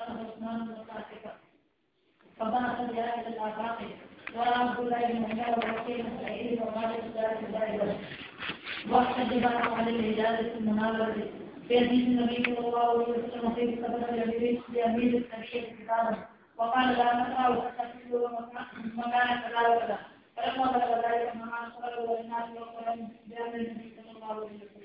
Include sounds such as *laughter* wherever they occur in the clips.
عثمان متعاطفا فبعث بها الى الافاق وعبد الله بن عمر ووكيل سعيد ومالك دار الدار واحتج عن الهدايه المناوره في حديث النبي صلى الله عليه وسلم في قبل الامير لامير السبيل كتابا وقال لا نقرا فتحسبوا مكان كذا وكذا فلما بلغ ذلك مع صلى والناس وقال بامر النبي صلى الله عليه وسلم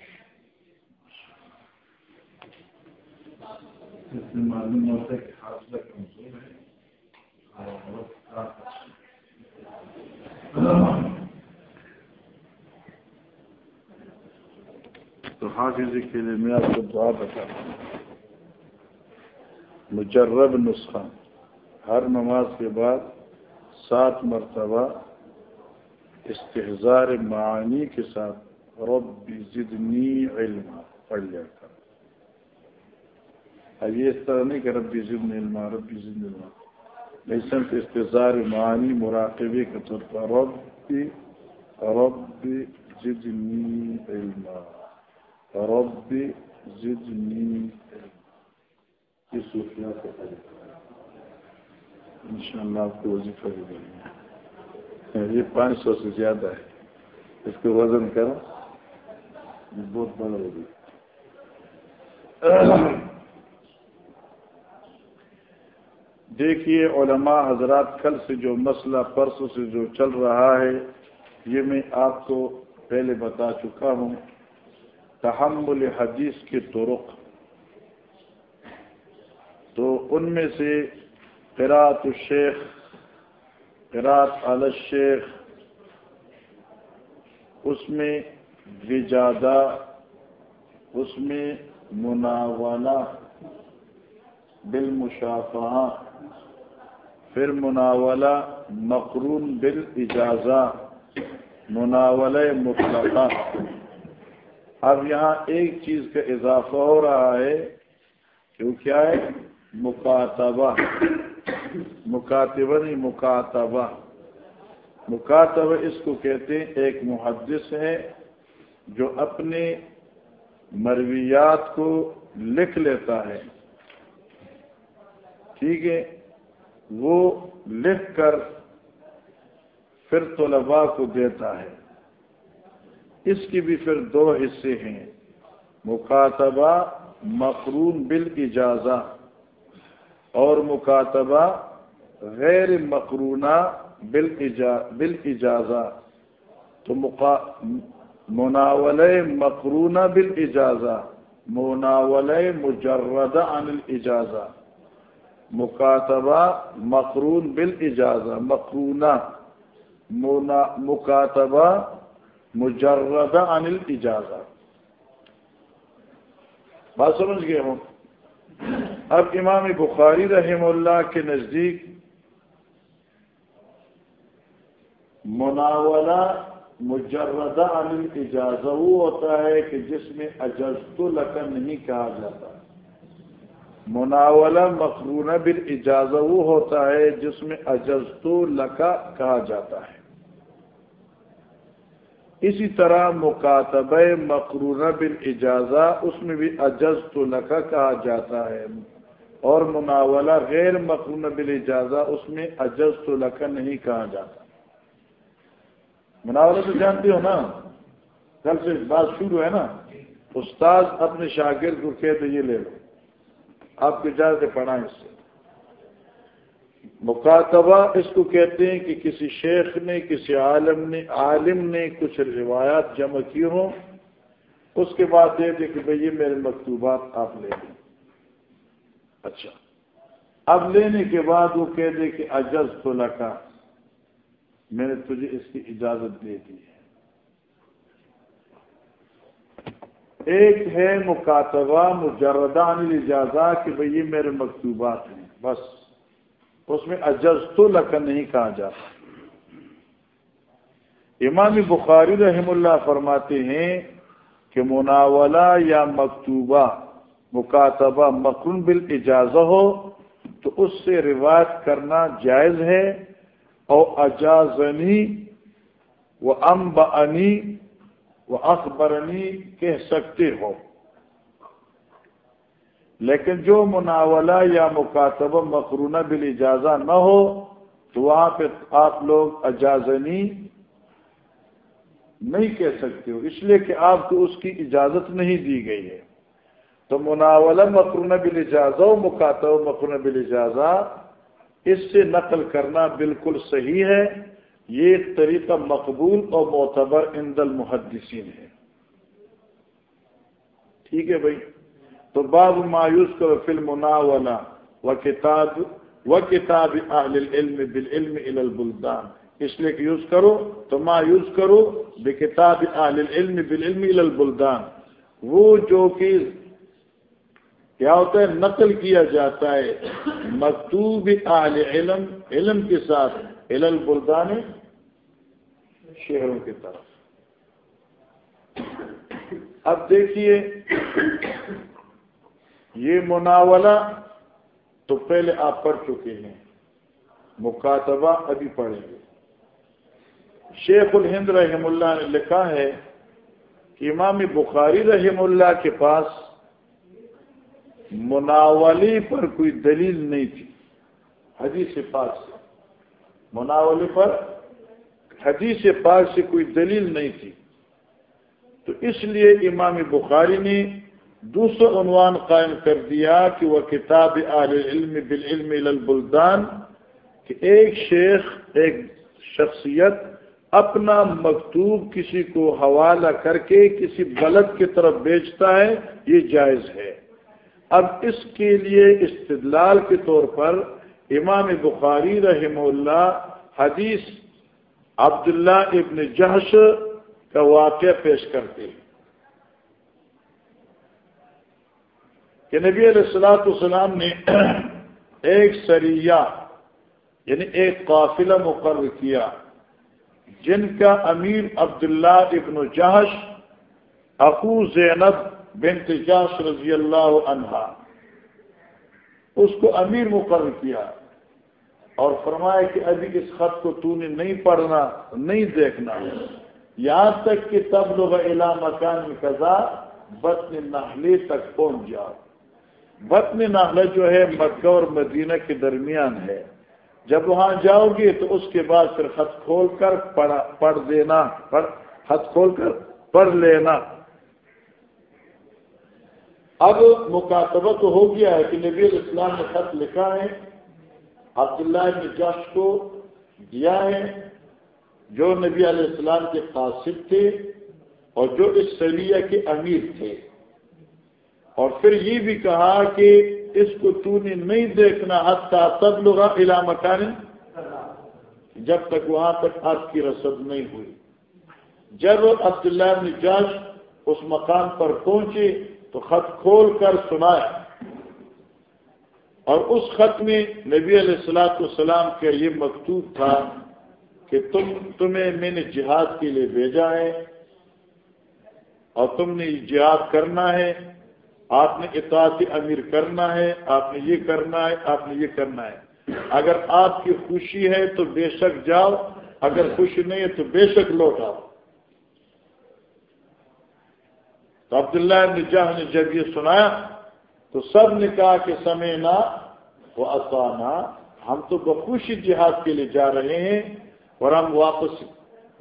اس سے معلوم ہوتا ہے کہ حاصلہ کمزور ہے۔ تو حافظ جی کے لیے میں آپ کو دعا بتا مجرب نسخہ۔ ہر نماز کے بعد سات مرتبہ استحزار معانی کے ساتھ رب زدنی علم پڑھ لیا۔ کر اب یہ اس طرح نہیں کہ ربی ضد علما ربی ضد علما۔ لیکن استظار معانی مراقبے کے طور پر ربی ربی زدنی علما۔ ربی زدنی علما۔ یہ صوفیہ کو ان شاء اللہ آپ کو وظیفہ بھی دیں گے یہ پانچ سو سے زیادہ ہے۔ اس کو وزن کرو۔ یہ بہت بڑا ہوگی دیکھیے علماء حضرات کل سے جو مسئلہ پرسوں سے جو چل رہا ہے، یہ میں آپ کو پہلے بتا چکا ہوں۔ تحمل حدیث کے طرق۔ تو ان میں سے قرات الشیخ قرات علی الشیخ، اس میں وجادہ، اس میں مناولہ بالمشافہ پھر مناولہ مقرون بال اجازہ مناول مطلقہ۔ اب یہاں ایک چیز کا اضافہ ہو رہا ہے کہ کیا ہے؟ مکاتبہ۔ مکاتبہ نہیں، مکاتبہ۔ مکاتبہ اس کو کہتے ہیں، ایک محدث ہے جو اپنے مرویات کو لکھ لیتا ہے۔ ٹھیک ہے؟ وہ لکھ کر پھر طلباء کو دیتا ہے۔ اس کی بھی پھر دو حصے ہیں۔ مکاتبہ مقرون بال اجازہ اور مکاتبہ غیر مقرونہ بال اجازہ تو مناول مقرونہ بال اجازہ مناول مجرد عن الاجازہ مکاتبہ مقرون بال اجازہ مقرونہ مکاتبہ مجرد عن الاجازہ۔ بات سمجھ گئے ہوں؟ اب امام بخاری رحم اللہ کے نزدیک مناولہ مجرد عن الاجازہ وہ ہوتا ہے کہ جس میں اجزت لکن نہیں کہا جاتا۔ مناولہ مقرونہ بال اجازہ وہ ہوتا ہے جس میں اجزت لکا کہا جاتا ہے۔ اسی طرح مکاتبہ مقرونہ بال اجازہ اس میں بھی اجزت لکا کہا جاتا ہے۔ اور مناولہ غیر مقرونہ بال اجازہ اس میں اجزت لکا نہیں کہا جاتا۔ مناولہ تو جانتے ہو نا؟ کل سے بات شروع ہے نا؟ استاد اپنے شاگرد کو کہتے یہ لے لو۔ آپ کی اجازت پڑھائیں اس سے مکاتبہ اس کو کہتے ہیں کہ کسی شیخ نے، کسی عالم نے عالم نے کچھ روایات جمع کی ہوں، اس کے بعد دے دے کہ بھئی یہ میرے مکتوبات آپ لے لیں۔ اچھا۔ اب لینے کے بعد وہ کہہ دے کہ اجز تو لکا، میں نے تجھے اس کی اجازت دے دی ہے۔ ایک ہے مکاتبہ مجردان اجازہ کہ بھئی یہ میرے مکتوبات ہیں، بس۔ اس میں اجز تو لکن نہیں کہا جاتا۔ امام بخاری رحم اللہ فرماتے ہیں کہ مناولہ یا مکتوبہ، مکاتبہ مقرون بال ہو تو اس سے روایت کرنا جائز ہے اور اجازنی و ام بنی و اخبرنی کہہ سکتے ہو۔ لیکن جو مناولہ یا مکاتبہ مقرونہ بل اجازہ نہ ہو، تو وہاں پہ آپ لوگ اجازنی نہیں کہہ سکتے ہو۔ اس لیے کہ آپ کو اس کی اجازت نہیں دی گئی ہے۔ تو مناولہ مقرونہ بل اجازہ مکاتبہ مقرونہ بل اجازہ اس سے نقل کرنا بالکل صحیح ہے۔ یہ طریقہ مقبول اور معتبر اند المحدثین ہے۔ ٹھیک ہے بھائی؟ تو باب مایوس کرو فلم مناولا و کتاب و کتاب اہل العلم بالعلم الى البلدان۔ اس لیے کہ یوز کرو تو ما یوز کرو بے کتاب اہل العلم بالعلم الى البلدان۔ وہ جو کہ کیا ہوتا ہے، نقل کیا جاتا ہے۔ مکتوب اہل علم علم کے ساتھ۔ الى البلدان شہروں کی طرف۔ اب دیکھیے، یہ مناولہ تو پہلے آپ پڑھ چکے ہیں، مکاتبہ ابھی پڑھیں گے۔ شیخ الہند رحم اللہ نے لکھا ہے کہ امام بخاری رحم اللہ کے پاس مناولی پر کوئی دلیل نہیں تھی، حدیث پاک سے۔ مناولی پر حدیث پاک سے کوئی دلیل نہیں تھی۔ تو اس لیے امام بخاری نے دوسرا عنوان قائم کر دیا کہ وہ کتاب علم بالعلم البلدان کہ ایک شیخ، ایک شخصیت اپنا مکتوب کسی کو حوالہ کر کے کسی بلد کی طرف بیچتا ہے، یہ جائز ہے۔ اب اس کے لیے استدلال کے طور پر امام بخاری رحم اللہ حدیث عبداللہ ابن جہش کا واقعہ پیش کرتے ہیں کہ نبی علیہ السلاۃ السلام نے *clears throat* ایک سریہ یعنی ایک قافلہ مقرر کیا جن کا امیر عبداللہ ابن جہش اخو زینب بنت جاش رضی اللہ عنہا اس کو امیر مقرر کیا اور فرمایا کہ ابھی اس خط کو تو نے نہیں پڑھنا، نہیں دیکھنا۔ یہاں تک کہ تب لوگ علا مکان میں قزا بطن نحلے تک پہنچ جاؤ۔ بطن نحلہ جو ہے مکہ اور مدینہ کے درمیان ہے۔ جب وہاں جاؤ گے تو اس کے بعد پھر خط کھول کر پڑھ دینا خط کھول کر پڑھ لینا۔ اب مکاتبہ تو ہو گیا ہے کہ نبی الاسلام نے خط لکھا ہے، عبداللہ نے جش کو دیا ہے، جو نبی علیہ السلام کے قاصد تھے اور جو اس سلیہ کے امیر تھے۔ اور پھر یہ بھی کہا کہ اس کو تو نے نہیں دیکھنا حتیٰ تب لوگ علا مکان، جب تک وہاں تک آپ کی رسد نہیں ہوئی۔ جب عبداللہ نے جج اس مقام پر پہنچے تو خط کھول کر سنایا اور اس خط میں نبی علیہ السلاۃ والسلام کا یہ مکتوب تھا کہ تم تمہیں میں نے جہاد کے لیے بھیجا ہے اور تم نے جہاد کرنا ہے، آپ نے اطاعت امیر کرنا ہے، آپ نے یہ کرنا ہے، آپ نے یہ کرنا ہے۔ اگر آپ کی خوشی ہے تو بے شک جاؤ، اگر خوشی نہیں ہے تو بے شک لوٹ آؤ۔ تو عبداللہ نجاح نے جب یہ سنایا تو سب نے کہا کہ سمے نہ وہ آسانا ہم تو بخوشی جہاد کے لیے جا رہے ہیں اور ہم واپس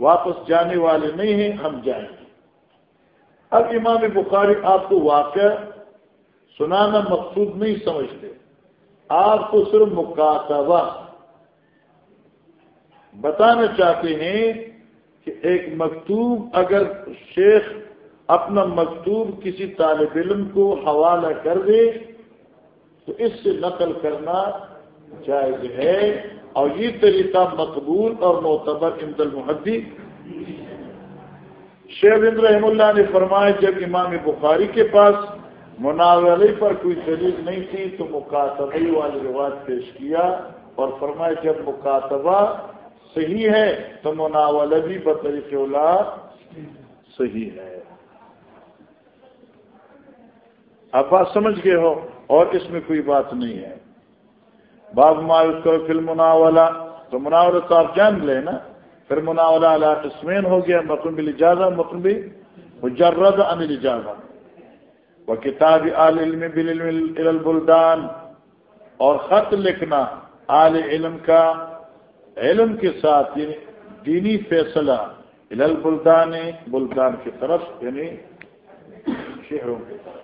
واپس جانے والے نہیں ہیں، ہم جائیں گے۔ اب امام بخاری آپ کو واقع سنانا مقصود نہیں سمجھتے۔ آپ کو صرف مکاتبہ بتانا چاہتے ہیں کہ ایک مکتوب اگر شیخ اپنا مکتوب کسی طالب علم کو حوالہ کر دے تو اس سے نقل کرنا جائز ہے اور یہ طریقہ مقبول اور معتبر امد المحدی شیخ رحم اللہ نے فرمایا، جب امام بخاری کے پاس مناولی پر کوئی دلیل نہیں تھی تو مکاتبی والی رواج پیش کیا اور فرمایا، جب مکاتبہ صحیح ہے تو مناول بھی بطریق اولاد صحیح ہے۔ آپ بات سمجھ گئے ہو اور اس میں کوئی بات نہیں ہے۔ باب مایوس کرو فل مناولا تو مناول تو آپ جان لیں نا۔ پھر مناولا قسمین ہو گیا مقرم بھی مقرم مجرد انل اجازہ وہ کتاب عالم البلدان۔ اور خط لکھنا عال علم کا علم کے ساتھ یعنی دینی فیصلہ البلدان، بلدان کی طرف یعنی شہروں کی طرف۔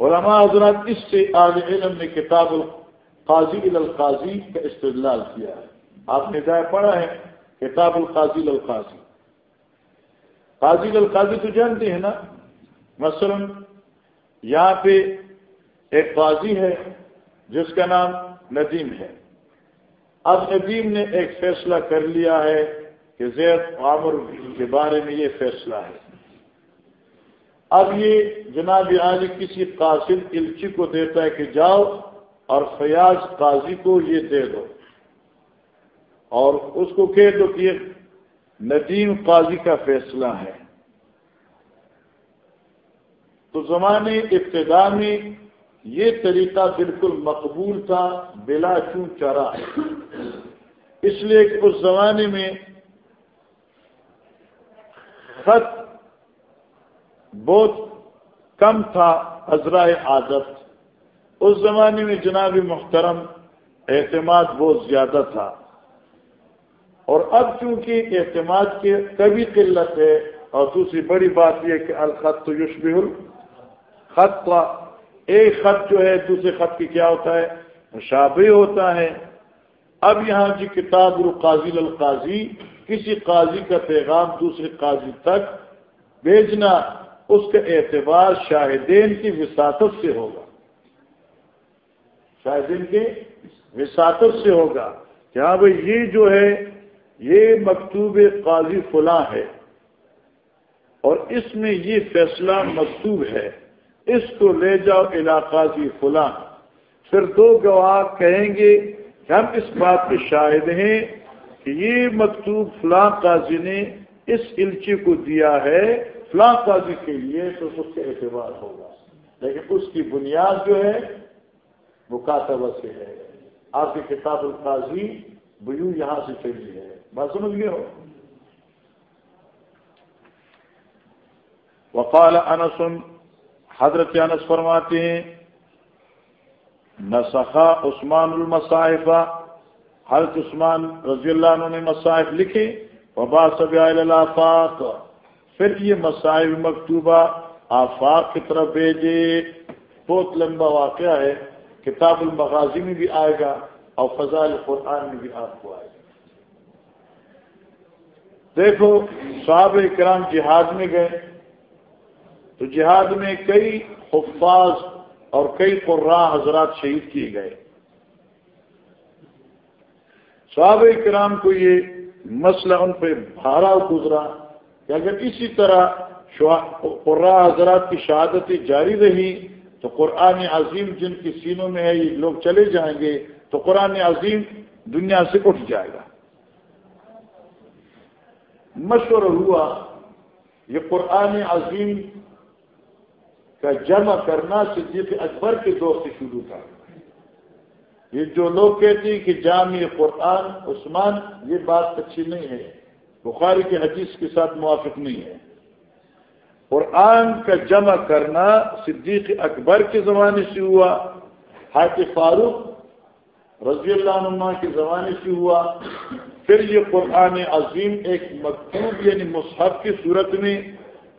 علماء حضرات اس سے عال علم نے کتاب القاضی القاضی کا استدلال کیا ہے۔ آپ نے ضائع پڑھا ہے کتاب القاضی القاضی۔ قاضی القاضی تو جانتے ہیں نا۔ مثلا یہاں پہ ایک قاضی ہے جس کا نام ندیم ہے۔ اب ندیم نے ایک فیصلہ کر لیا ہے کہ زید عامر کے بارے میں یہ فیصلہ ہے۔ اب یہ جناب عالی کسی قاصد الچی کو دیتا ہے کہ جاؤ اور فیاض قاضی کو یہ دے دو۔ اور اس کو کہہ دو کہ ندیم قاضی کا فیصلہ ہے۔ تو زمانے ابتدا میں یہ طریقہ بالکل مقبول تھا، بلا چون چرا۔ اس لیے کہ اس زمانے میں خط بہت کم تھا ازرائے عادت اس زمانے میں جناب محترم اعتماد بہت زیادہ تھا۔ اور اب چونکہ اعتماد کی کبھی قلت ہے، اور دوسری بڑی بات یہ کہ الخط تو یشبہ الخط۔ کا ایک خط جو ہے، دوسرے خط کی کیا ہوتا ہے؟ مشابہ ہوتا ہے۔ اب یہاں جی کتاب القاضی القاضی کسی قاضی کا پیغام دوسرے قاضی تک بھیجنا اس کا اعتبار شاہدین کی وساطت سے ہوگا۔ شاہدین کی وساطت سے ہوگا کہ ہاں بھائی یہ جو ہے، یہ مکتوب قاضی فلاں ہے۔ اور اس میں یہ فیصلہ مکتوب ہے۔ اس کو لے جاؤ علاقاضی فلاں۔ پھر دو گواہ کہیں گے کہ ہم اس بات کے شاہد ہیں کہ یہ مکتوب فلاں قاضی نے اس الچی کو دیا ہے۔ فلاں قاضی کے لیے تو اس کا اعتبار ہوگا۔ لیکن اس کی بنیاد جو ہے وہ کاتب سے ہے۔ آپ کی کتاب القاضی بیو یہاں سے چلی ہے۔ بات سمجھ گئے ہو؟ وقال انس، حضرت انس فرماتے ہیں نسخا عثمان المصائفہ حضرت عثمان رضی اللہ عنہ نے مصائف لکھے وبا سب الافاق پھر یہ مصائب مکتوبہ آفاق کی طرف بھیجے۔ بہت لمبا واقعہ ہے۔ کتاب المغازی میں بھی آئے گا اور فضائل قرآن میں بھی آپ کو آئے گا۔ دیکھو، صحابہ کرام جہاد میں گئے۔ تو جہاد میں کئی حفاظ اور کئی قرا حضرات شہید کیے گئے۔ صحابہ کرام کو یہ مسئلہ ان پہ بھارا گزرا۔ کہ اگر اسی طرح قرا حضرات کی شہادتیں جاری رہی، تو قرآن عظیم جن کی سینوں میں ہے، یہ لوگ چلے جائیں گے، تو قرآن عظیم دنیا سے اٹھ جائے گا۔ مشورہ ہوا، یہ قرآن عظیم کا جمع کرنا صدیق اکبر کے دور سے شروع تھا۔ یہ جو لوگ کہتے ہیں کہ جامع قرآن عثمان، یہ بات اچھی نہیں ہے۔ بخاری کے حدیث کے ساتھ موافق نہیں ہے۔ قرآن کا جمع کرنا صدیق اکبر کے زمانے سے ہوا حاق فاروق رضی اللہ عنہ کے زمانے سے ہوا۔ پھر یہ قرآن عظیم ایک مکتوب یعنی مصحف کی صورت میں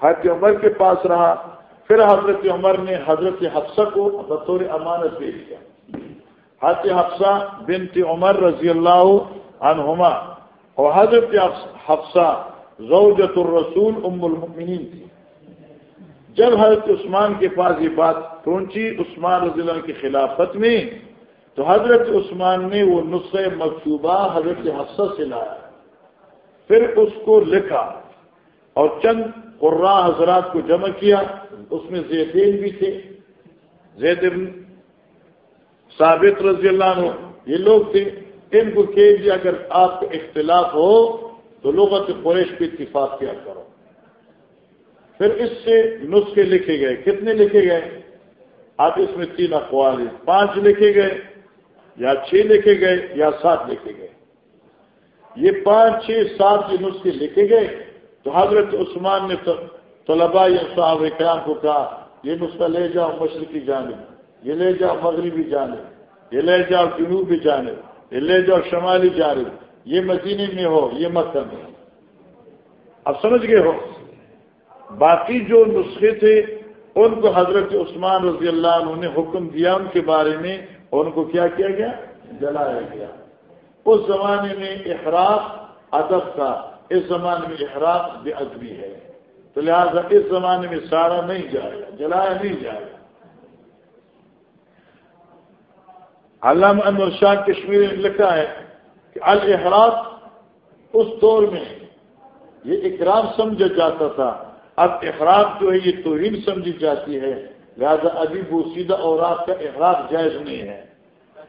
حضرت عمر کے پاس رہا۔ پھر حضرت عمر نے حضرت حفصہ کو بطور امانت پیش کیا حضرت حفصہ بنت عمر رضی اللہ عنہما اور حضرت حفصہ زوجت الرسول ام المؤمنین تھی۔ جب حضرت عثمان کے پاس یہ بات پہنچی، عثمان رضی اللہ کی خلافت میں، تو حضرت عثمان نے وہ نسخہ مکتوبہ حضرت حفصہ سے لایا۔ پھر اس کو لکھا اور چند قرا حضرات کو جمع کیا۔ اس میں زیدین بھی تھے۔ زید ثابت رضی اللہ عنہ، یہ لوگ تھے۔ ان کو کہہ دیا اگر آپ کو اختلاف ہو تو لوگوں قریش پہ اتفاق کیا کرو۔ پھر اس سے نسخے لکھے گئے۔ کتنے لکھے گئے؟ آپ اس میں تین اقوال ہیں۔ پانچ لکھے گئے، یا چھ لکھے گئے، یا سات لکھے گئے۔ یہ پانچ، چھ، سات جو نسخے لکھے گئے، تو حضرت عثمان نے طلبا یا صاحب اکرام کو کہا، یہ نسخہ لے جاؤ مشرقی جانب، یہ لے جاؤ مغربی جانب، یہ لے جاؤ جنوبی جانب۔ لے جاؤ شمالی جانب یہ مدینے میں ہو، یہ مکہ میں ہو۔ اب سمجھ گئے ہو؟ باقی جو نسخے تھے، ان کو حضرت عثمان رضی اللہ عنہ نے حکم دیا ان کے بارے میں، ان کو کیا کیا گیا؟ جلایا گیا۔ اس زمانے میں احراف ادب کا اس زمانے میں احراف بے ادبی ہے۔ تو لہٰذا اس زمانے میں سارا نہیں جائے گا، جلایا نہیں جائے گا۔ علامہ انور شاہ کشمیر نے لکھا ہے کہ الحراف اس دور میں یہ اکرام سمجھا جاتا تھا۔ اب اخراج جو ہے یہ توہین سمجھی جاتی ہے۔ لہذا ابھی بوسیدہ اور آپ کا اخراج جائز نہیں ہے۔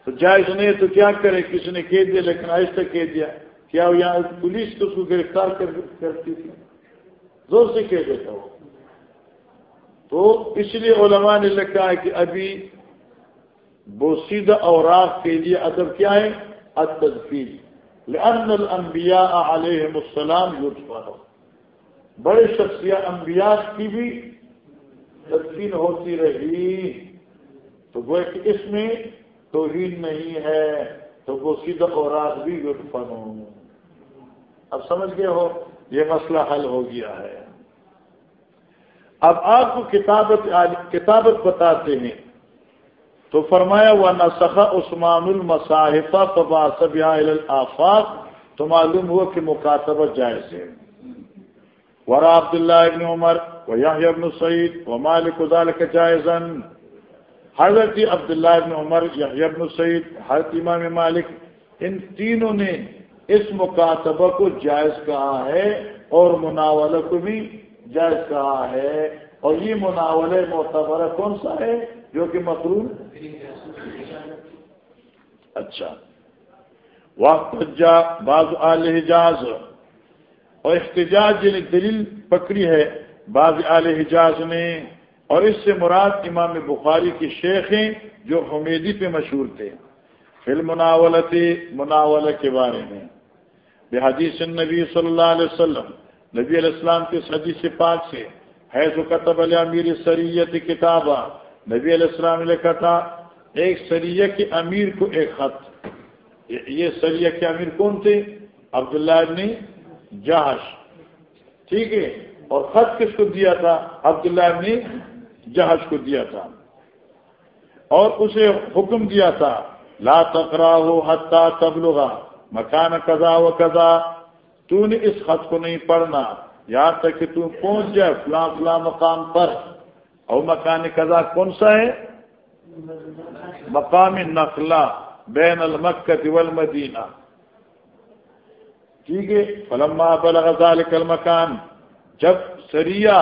تو جائز نہیں ہے تو کیا کرے؟ کسی نے کہہ دیا، لیکن آہستہ کہہ دیا۔ کیا یہاں پولیس تو اس کو گرفتار کرتی تھی؟ زور سے کہہ دیتا ہو تو اس لیے علماء نے لکھا ہے کہ ابھی بوسیدہ اوراق کے لیے ادب کیا ہے؟ ادفیل لأن الانبیاء علیہم السلام یوٹفا بڑے شخصیات انبیاء کی بھی تدفین ہوتی رہی. تو وہ کہ اس میں توہین نہیں ہے، تو وہ سیدھ اور بھی یوٹفن ہوں اب سمجھ گئے ہو، یہ مسئلہ حل ہو گیا ہے۔ اب آپ کو کتابت کتابت بتاتے ہیں۔ تو فرمایا وہ نسخہ عثمان المصاحفہ فبا سب آفاق تو معلوم ہوا کہ مکاتبہ جائز ہے۔ ورا عبد اللہ ابن عمر و یا ابن سعید و مالک ذالک جائزن حضرت عبداللہ ابن عمر یا ابن سعید حضرت امام مالک، ان تینوں نے اس مکاتبہ کو جائز کہا ہے اور مناولہ کو بھی جائز کہا ہے۔ اور یہ مناول معتبر کون سا ہے؟ جو کہ مقروم اچھا۔ وقت جا بعض آل حجاز۔ اور احتجاج یعنی دلیل پکڑی ہے بعض آل حجاز نے۔ اور اس سے مراد امام بخاری کی شیخ ہیں جو حمیدی پہ مشہور تھے۔ فلم مناولت مناول کے بارے میں۔ بے حدیث نبی صلی اللہ علیہ وسلم۔ نبی علیہ السلام کے حدیث پاک سے۔ ہے جو قطب علیہ امیر سریت کتابہ۔ نبی علیہ السلام نے لکھا تھا، ایک سریہ کے امیر کو ایک خط۔ یہ سریہ کے امیر کون تھے؟ عبداللہ ابن جہش۔ ٹھیک ہے، اور خط کس کو دیا تھا؟ عبداللہ ابن جہش کو دیا تھا۔ اور اسے حکم دیا تھا، لا تقرا ہو حتہ تبلغا مکان قضا و قضا تو نے اس خط کو نہیں پڑھنا، یہاں تک کہ تو پہنچ جائے، فلاں فلاں مقام پر۔ اور مکان قضا کون سا ہے؟ مقام نقلہ بین المکت والمدینہ۔ ٹھیک ہے؟ فلما بلغ ذلك المکان، جب سریا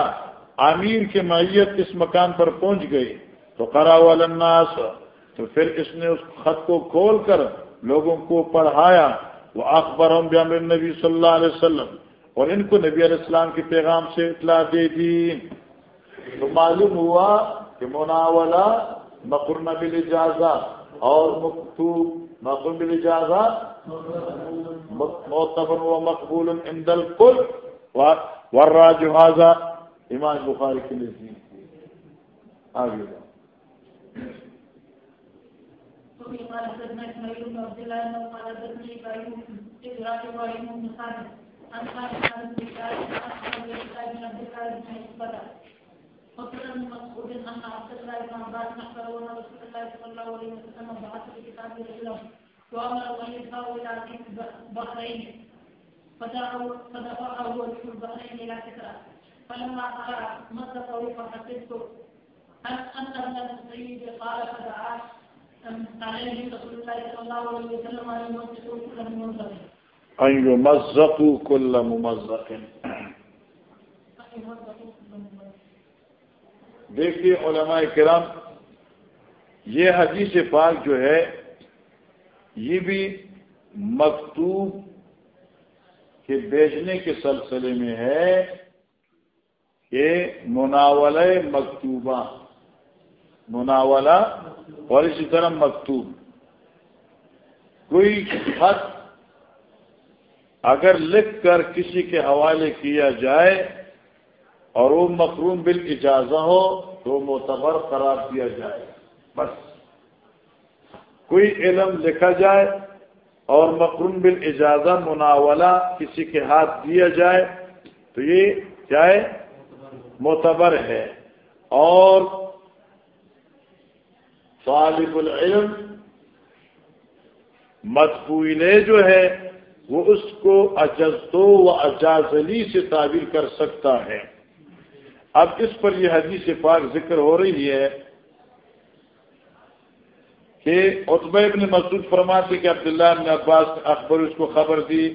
امیر کے معیت اس مکان پر پہنچ گئی تو کرا الناس، تو پھر اس نے اس خط کو کھول کر لوگوں کو پڑھایا وہ اکبر نبی صلی اللہ علیہ وسلم، اور ان کو نبی علیہ السلام کے پیغام سے اطلاع دے دی۔ تو معلوم ہوا کہ مناولہ مقرن بل اجازہ اور مکتوب مقرن بل اجازہ معتبر و مقبول عند الکل ورا جہازہ ایمان بخاری کے نزدیک آگے۔ قال حدثنا عن وقال ابن مسعود ان عبد الله بن عباس اخبره ان رسول الله صلى الله عليه وسلم بعث بكتاب رجله وامر ان يدفعوا الى البحرين. فدفعه وجه البحرين الى كسرى فلما قرا مزقه فحسبت ان انت من السيد قال فدعاه أن يمزقوا كل ممزق. دیکھیے علماء کرام، یہ حدیث پاک جو ہے، یہ بھی مکتوب کے بیچنے کے سلسلے میں ہے کہ مناول مکتوبہ، مناولہ اور اسی طرح مکتوب۔ کوئی خط اگر لکھ کر کسی کے حوالے کیا جائے اور وہ مقروم بل اجازہ ہو تو معتبر قرار دیا جائے۔ بس۔ کوئی علم لکھا جائے اور مقروم بل اجازہ مناولہ کسی کے ہاتھ دیا جائے تو یہ کیا ہے؟ معتبر ہے۔ اور طالب العلم متفویلے جو ہے وہ اس کو اجزتو و اجازلی سے تعبیر کر سکتا ہے۔ اب اس پر یہ حدیث پاک ذکر ہو رہی ہے کہ اتب ابن مسعود فرماتے کہ عبداللہ ابن عباس اکبر اس کو خبر دی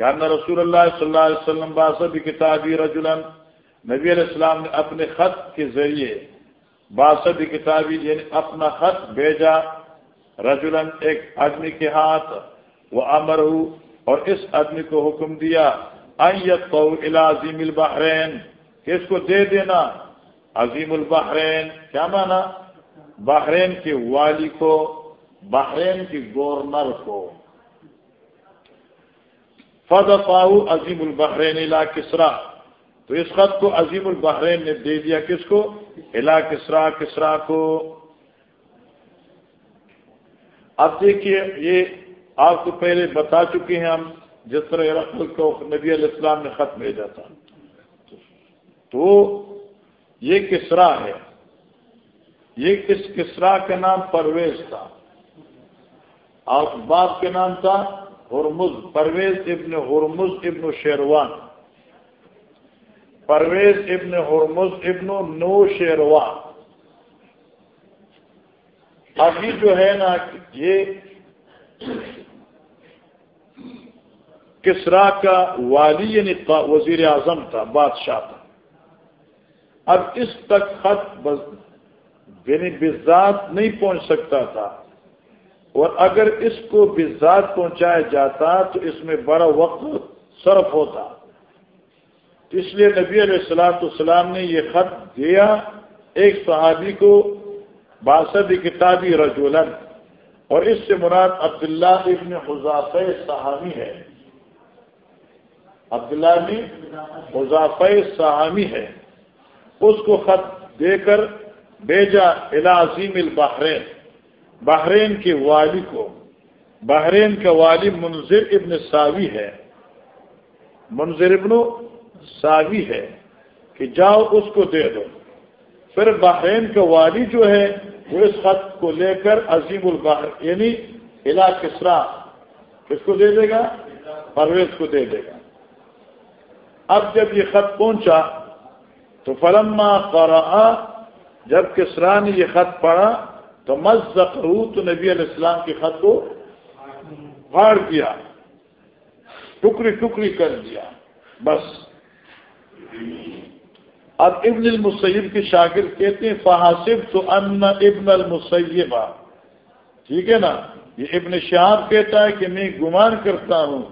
کہ ان رسول اللہ صلی اللہ علیہ وسلم باسب کتابی رجلن، نبی علیہ السلام نے اپنے خط کے ذریعے باسد کتابی یعنی اپنا خط بھیجا رجولن ایک آدمی کے ہاتھ، وہ امر ہو اور اس آدمی کو حکم دیا عظیم البحرین کہ اس کو دے دینا عظیم البحرین، کیا مانا؟ بحرین کے والی کو، بحرین کے گورنر کو۔ فض پاؤ عظیم البحرین علا کسرا تو اس خط کو عظیم البحرین نے دے دیا کس کو؟ علا کسرا کسرا کو۔ اب دیکھیے، یہ آپ کو پہلے بتا چکے ہیں ہم جس طرح رقم کو نبی علیہ السلام نے خط بھیجا تھا۔ تو یہ کسرا ہے۔ یہ اس کسرا کا نام پرویز تھا؟ اور باپ کے نام تھا ہرمز، پرویز ابن ہرمز ابن شیروان۔ پرویز ابن ہرمز ابن نو شیروان۔ ابھی جو ہے نا یہ کسرا کا والی یعنی وزیر اعظم تھا، بادشاہ تھا۔ اب اس تک خط یعنی بزاد نہیں پہنچ سکتا تھا۔ اور اگر اس کو بزاد پہنچایا جاتا تو اس میں بڑا وقت صرف ہوتا۔ اس لیے نبی علیہ السلاۃ السلام نے یہ خط دیا۔ ایک صحابی کو باسد کتابی رجولن اور اس سے مراد عبداللہ ابن حضاف صحامی ہے۔ عبداللہ ابن حضاف صحامی ہے۔ اس کو خط دے کر بھیجا عظیم البحرین۔ بحرین کے والی کو۔ بحرین کا والی منظر ابن ساوی ہے۔ منظر ابن ساوی ہے کہ جاؤ اس کو دے دو۔ پھر بحرین کا والی جو ہے وہ اس خط کو لے کر عظیم البحر یعنی علا کسرا، کس کو دے دے گا؟ پرویز کو دے دے گا۔ اب جب یہ خط پہنچا تو فلما قرآ جب کسرا نے یہ خط پڑھا، تو مزق تو نبی علیہ السلام کے خط کو پھاڑ دیا ٹکڑی ٹکڑی کر دیا، بس۔ اب ابن المسیب کے شاگرد کہتے ہیں فحاسب تو ان ابن المسیبہ ٹھیک ہے نا؟ یہ ابن شہاب کہتا ہے کہ میں گمان کرتا ہوں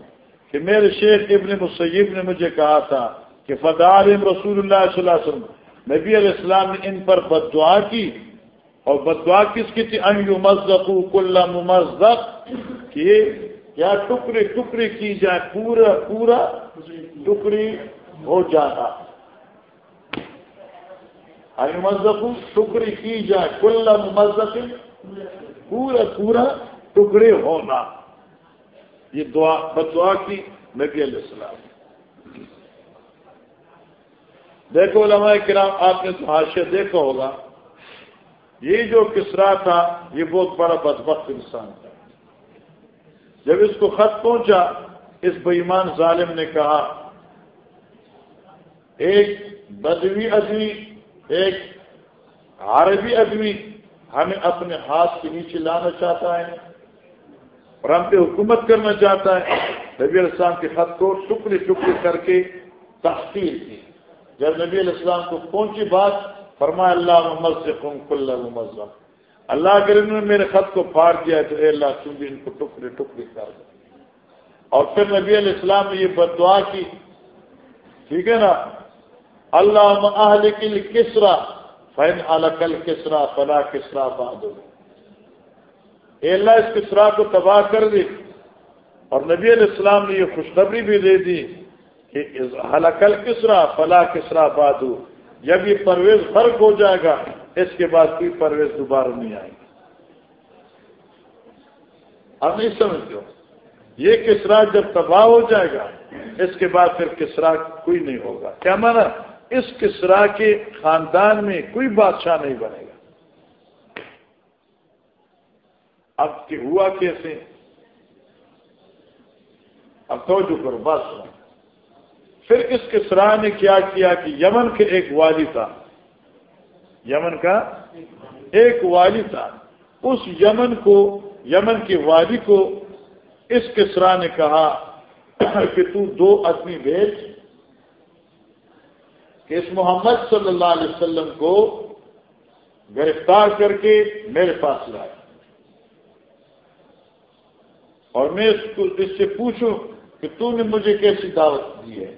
کہ میرے شیخ ابن مسیب نے مجھے کہا تھا۔ کہ فدار رسول اللہ صلی اللہ علیہ وسلم۔ نبی علیہ السلام نے ان پر بد دعا کی۔ اور بد دعا کس کی تھی؟ ان مزدق کل مزدق کہ کیا ٹکڑے ٹکڑے کی جائے، پورا پورا ٹکڑی ہو جانا مذہب ٹکڑی کی جائے، کل مذہب پورا پورا ٹکڑے ہونا۔ یہ دعا بدعا کی نبی علیہ السلام۔ دیکھو علماء کرام، آپ نے تو حاشیہ دیکھا ہوگا۔ یہ جو کسرا تھا، یہ بہت بڑا بدبخت انسان تھا۔ جب اس کو خط پہنچا، اس بےمان ظالم نے کہا، ایک بدوی ادوی، ایک عربی آدمی ہمیں اپنے ہاتھ کے نیچے لانا چاہتا ہے اور ہم پہ حکومت کرنا چاہتا ہے۔ نبی السلام کے خط کو ٹکڑے ٹکڑے کر کے تحقیق کی۔ جب نبی علیہ السلام کو پہنچی بات، فرمایا، اللہ محمد سے خون کل اللہ اگر نے میرے خط کو پھاڑ دیا تو اے اللہ، تم بھی ان کو ٹکڑے ٹکڑے کر دو۔ اور پھر نبی علیہ السلام نے یہ بدعا کی۔ ٹھیک ہے نا؟ اللہ اہل کل کسرا فین الکل کسرا فلا کسرا بہادر اے اللہ، اس کسرا کو تباہ کر دی اور نبی علیہ السلام نے یہ خوشخبری بھی دے دی۔ کہ حلقل کسرا، فلا کسرا بادو جب یہ پرویز فرق ہو جائے گا، اس کے بعد کوئی پرویز دوبارہ نہیں آئے گی۔ اب نہیں سمجھتے ہو؟ یہ کسرا جب تباہ ہو جائے گا، اس کے بعد پھر کسرا کوئی نہیں ہوگا۔ کیا مانا؟ اس کسرا کے خاندان میں کوئی بادشاہ نہیں بنے گا۔ اب کہ ہوا کیسے؟ اب توجہ کرو، بات سنو۔ پھر اس کسرا نے کیا کیا کہ یمن کے ایک والی تھا۔ یمن کا ایک والی تھا۔ اس یمن کو، یمن کے والی کو اس کسرا نے کہا کہ تو دو آدمی بھیج کہ اس محمد صلی اللہ علیہ وسلم کو گرفتار کر کے میرے پاس لائے۔ اور میں اس کو اس سے پوچھوں کہ تو نے مجھے کیسی دعوت دی ہے؟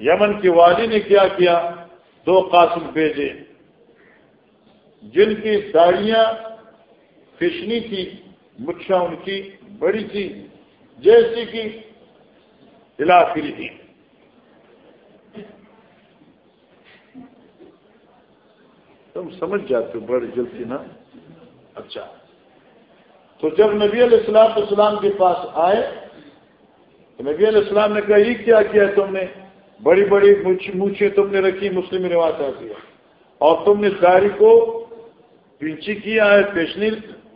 یمن کے والی نے کیا کیا؟ دو قاسم بھیجے۔ جن کی داڑیاں فشنی تھی مچھا ان کی بڑی تھی، جیسی کہ علاقری تھی۔ تم سمجھ جاتے ہو بڑی جلدی نا؟ اچھا۔ تو جب نبی علیہ السلام السلام کے پاس آئے، تو نبی علیہ السلام نے کہا، یہ کیا کیا تم نے؟ بڑی بڑی مونچھیں تم نے رکھی، مسلم رواج آ دیا۔ اور تم نے داڑھی کو پینچی کیا ہے پیشنی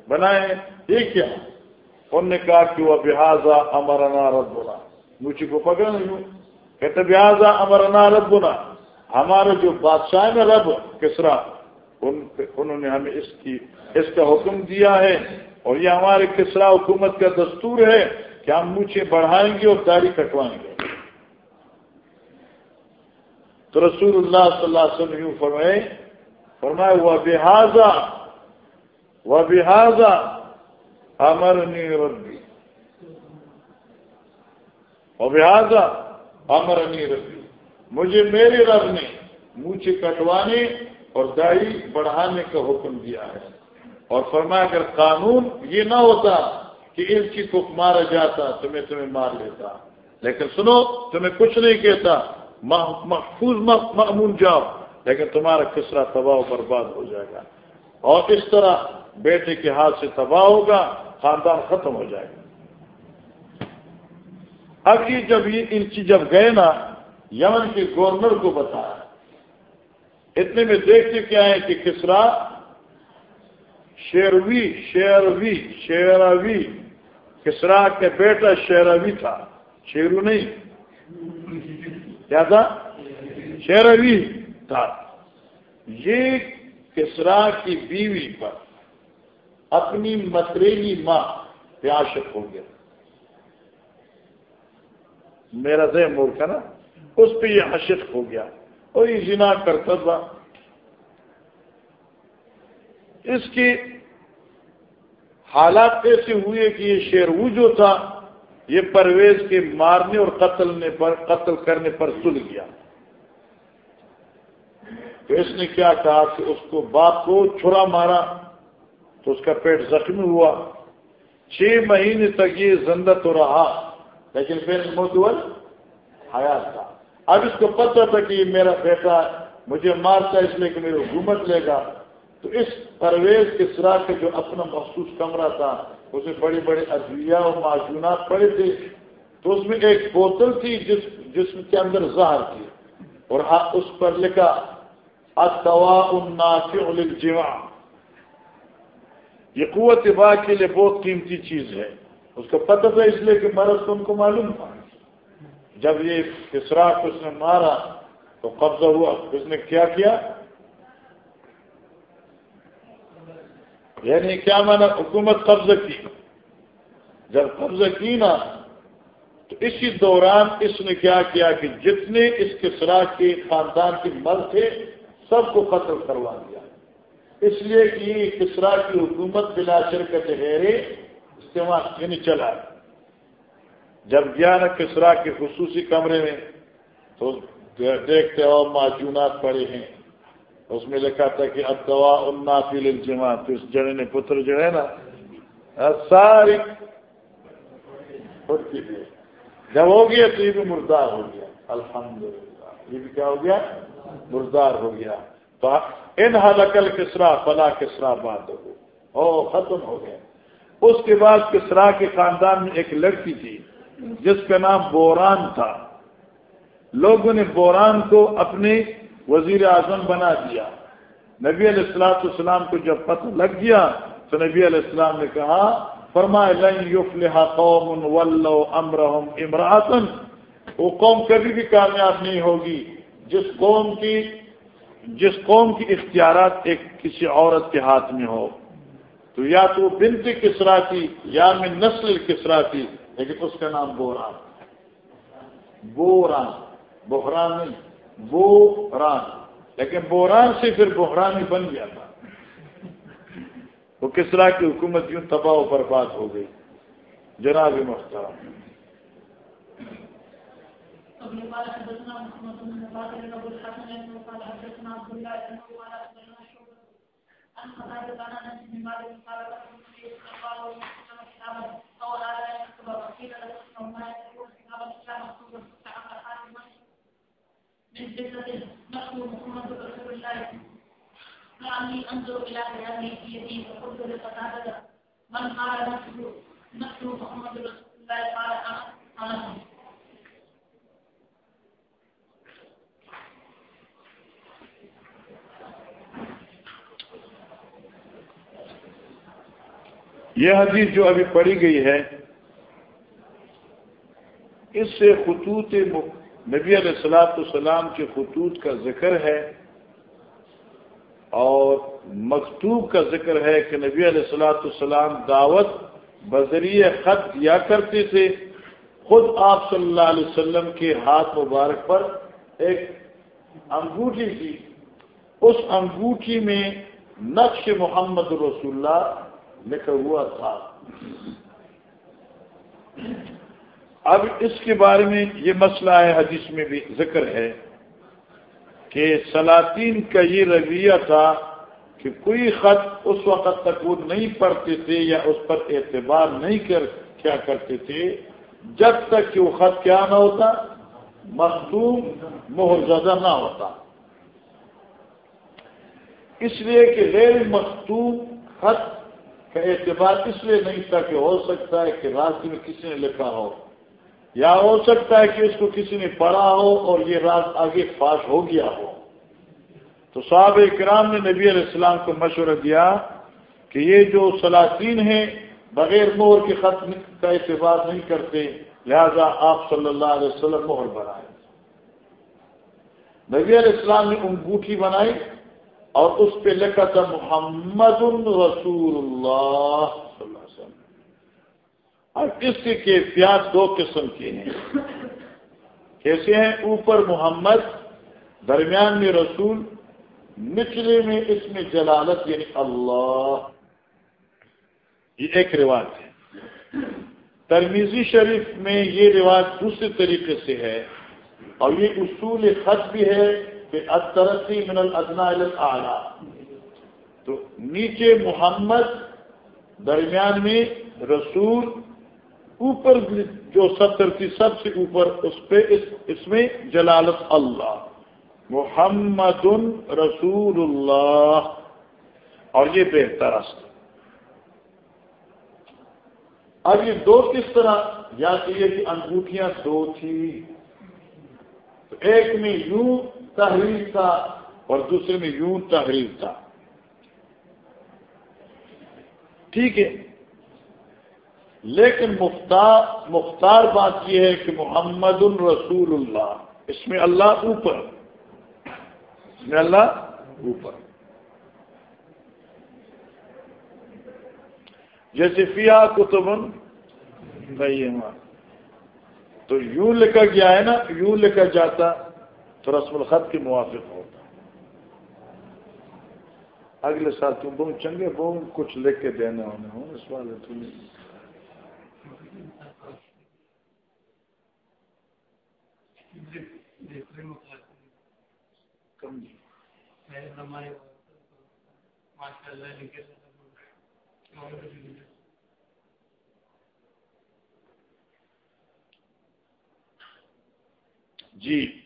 بنائے ہیں۔ یہ کیا؟ انہوں نے کہا کہ وہ بحاظہ امر انارت بنا مجھے کو پکڑ نہیں ہوں کہتے بحاظہ امر انارت بنا ہمارے جو بادشاہ میں رب کسرا انہوں نے ہمیں اس کی اس کا حکم دیا ہے۔ اور یہ ہمارے کسرا حکومت کا دستور ہے کہ ہم مجھے بڑھائیں گے اور داڑھی کٹوائیں گے۔ تو رسول اللہ صلی اللہ علیہ وسلم یوں فرمائے فرمائے وہ بحاظہ وہ بحاظہ امرنی ربی۔ اور لہٰذا امرنی ربی۔ مجھے میرے رب نے مونچے کٹوانے اور داڑھی بڑھانے کا حکم دیا ہے۔ اور فرمایا، اگر قانون یہ نہ ہوتا کہ ان کی کو مارا جاتا تو میں تمہیں مار لیتا۔ لیکن سنو، تمہیں کچھ نہیں کہتا۔ محفوظ معمول جاؤ، لیکن تمہارا کسرا تباہ برباد ہو جائے گا۔ اور اس طرح بیٹے کے ہاتھ سے تباہ ہوگا، خاندان ختم ہو جائے گا۔ اب یہ جب یہ انچی جب گئے نا، یمن کے گورنر کو بتایا اتنے میں دیکھتے کیا ہے کہ کسرا شیروی شیروی شیروی کسرا کے بیٹا شیروی تھا، شیرو نہیں۔ کیا تھا شیروی تھا یہ کسرا کی بیوی پر اپنی متریلی ماں پیاشک ہو گیا۔ میرا ذہن ملک ہے نا، اس پہ یہ عشق ہو گیا۔ اور یہ جنا کرتا تھا۔ اس کی حالات ایسے ہوئے کہ یہ شیرو جو تھا یہ پرویز کے مارنے اور قتل پر قتل کرنے پر سل گیا تو اس نے کیا کہا کہ اس کو باپ کو چھڑا مارا، تو اس کا پیٹ زخمی ہوا۔ چھ مہینے تک یہ زندہ تو رہا، لیکن پھر موتول حیات تھا۔ اب اس کو پتہ تھا کہ یہ میرا بیٹا مجھے مارتا اس لیے کہ میری حکومت لے گا۔ تو اس پرویز کے سرا کے جو اپنا مخصوص کمرہ تھا اسے بڑی بڑی ادویہ اور معجونات پڑے تھے تو اس میں ایک بوتل تھی جس جس کے اندر زہر تھی اور اس پر لکھا اتوا النافع للجماع. یہ قوت با کے لیے بہت قیمتی چیز ہے۔ اس کو پتہ تھا اس لیے کہ مرض تو ان کو معلوم تھا۔ جب یہ کسرا اس نے مارا تو قبضہ ہوا۔ اس نے کیا کیا؟ یعنی کیا مانا حکومت قبضہ کی؟ جب قبضہ کی نا، تو اسی دوران اس نے کیا کیا کہ جتنے اس کسرا کے خاندان کے مرد تھے، سب کو قتل کروا دیا۔ اس لیے کہ کسرا کی حکومت بلا شرکت غیر استعمال یعنی چلا۔ جب گیا نا کسرا کے خصوصی کمرے میں، تو دیکھتے ہو معجونات پڑے ہیں۔ اس میں لکھا تھا کہ اب دوا النافی الجماعت اس جڑے نے پتر جو ہے نا ساری جب ہو گیا تو یہ بھی مردار ہو گیا۔ الحمدللہ۔ یہ بھی کیا ہو گیا؟ بردار ہو گیا۔ تو ان حلقل کسرا فلا کسرا بات ہو۔ ختم ہو گیا۔ اس کے بعد کسرا کے خاندان میں ایک لڑکی تھی، جس کا نام بوران تھا۔ لوگوں نے بوران کو اپنے وزیر اعظم بنا دیا۔ نبی علیہ السلاط السلام کو جب پتہ لگ گیا تو نبی علیہ السلام نے کہا فرمائے قوم ولو امرحم امراطن وہ قوم کبھی بھی کامیاب نہیں ہوگی۔ جس قوم کی، جس قوم کی اختیارات ایک کسی عورت کے ہاتھ میں ہو۔ تو یا تو بنت کسرا تھی، یا میں نسل کسرا تھی، لیکن اس کا نام بوران بوران بحران نہیں۔ بوران لیکن بوران سے پھر بحران ہی بن گیا تھا. وہ کسرا کی حکومت یوں تباہ و برباد ہو گئی؟ جناب محترم. كأني أنظر إلى كلامه في يدي فقلت لقتادة من قال محمد رسول الله قال أنا أنا یہ حدیث جو ابھی پڑھی گئی ہے، اس سے خطوط نبی علیہ السلاۃ السلام کے خطوط کا ذکر ہے اور مکتوب کا ذکر ہے کہ نبی علیہ السلاۃ السلام دعوت بذریعہ خط دیا کرتے تھے۔ خود آپ صلی اللہ علیہ وسلم کے ہاتھ مبارک پر ایک انگوٹھی تھی۔ اس انگوٹھی میں نقش محمد رسول اللہ لکھا ہوا تھا۔ اب اس کے بارے میں یہ مسئلہ ہے، حدیث میں بھی ذکر ہے کہ سلاطین کا یہ رویہ تھا کہ کوئی خط اس وقت تک وہ نہیں پڑھتے تھے یا اس پر اعتبار نہیں کر کیا کرتے تھے، جب تک کہ وہ خط کیا نہ ہوتا، مخدوم مہرزدہ نہ ہوتا۔ اس لیے کہ غیر مختوم خط کا اعتبار اس لیے نہیں تھا کہ ہو سکتا ہے کہ راستے میں کسی نے لکھا ہو۔ یا ہو سکتا ہے کہ اس کو کسی نے پڑھا ہو اور یہ راز آگے فاش ہو گیا ہو۔ تو صحابہ کرام نے نبی علیہ السلام کو مشورہ دیا کہ یہ جو سلاطین ہیں، بغیر مہر کے خط کا اعتبار نہیں کرتے، لہذا آپ صلی اللہ علیہ وسلم مہر بنائے نبی علیہ السلام نے انگوٹھی بنائی اور اس پہ لکھا تھا محمد رسول اللہ صلی اللہ علیہ وسلم اور اس کی کیفیات دو قسم کی ہیں۔ کیسے ہیں؟ اوپر محمد، درمیان میں رسول، نچلے میں اس میں جلالت یعنی اللہ۔ یہ ایک رواج ہے۔ ترمیزی شریف میں یہ رواج دوسرے طریقے سے ہے، اور یہ اصول خط بھی ہے کہ اترسی من الدنا اعلی تو نیچے محمد، درمیان میں رسول اوپر جو ستر تھی، سب سے اوپر، اس پہ، اس میں جلالت اللہ۔ محمد رسول اللہ۔ اور یہ بہتر است۔ اب یہ دو کس طرح؟ یا کہ یہ کہ انگوٹھیاں دو تھی۔ ایک میں یوں تحریر تھا اور دوسرے میں یوں تحریر تھا۔ ٹھیک ہے۔ لیکن مختار مختار بات یہ ہے کہ محمد الرسول اللہ، اس میں اللہ اوپر، اس میں اللہ اوپر۔ جیسے فیا کتبن نہیں تو یوں لکھا گیا ہے نا، یوں لکھا جاتا تو رسم الخط کے موافق ہوتا۔ اگلے سال تم بہت چنگے، بہت کچھ لکھ کے دینا ہونے ہوں، اس والے تمہیں جی۔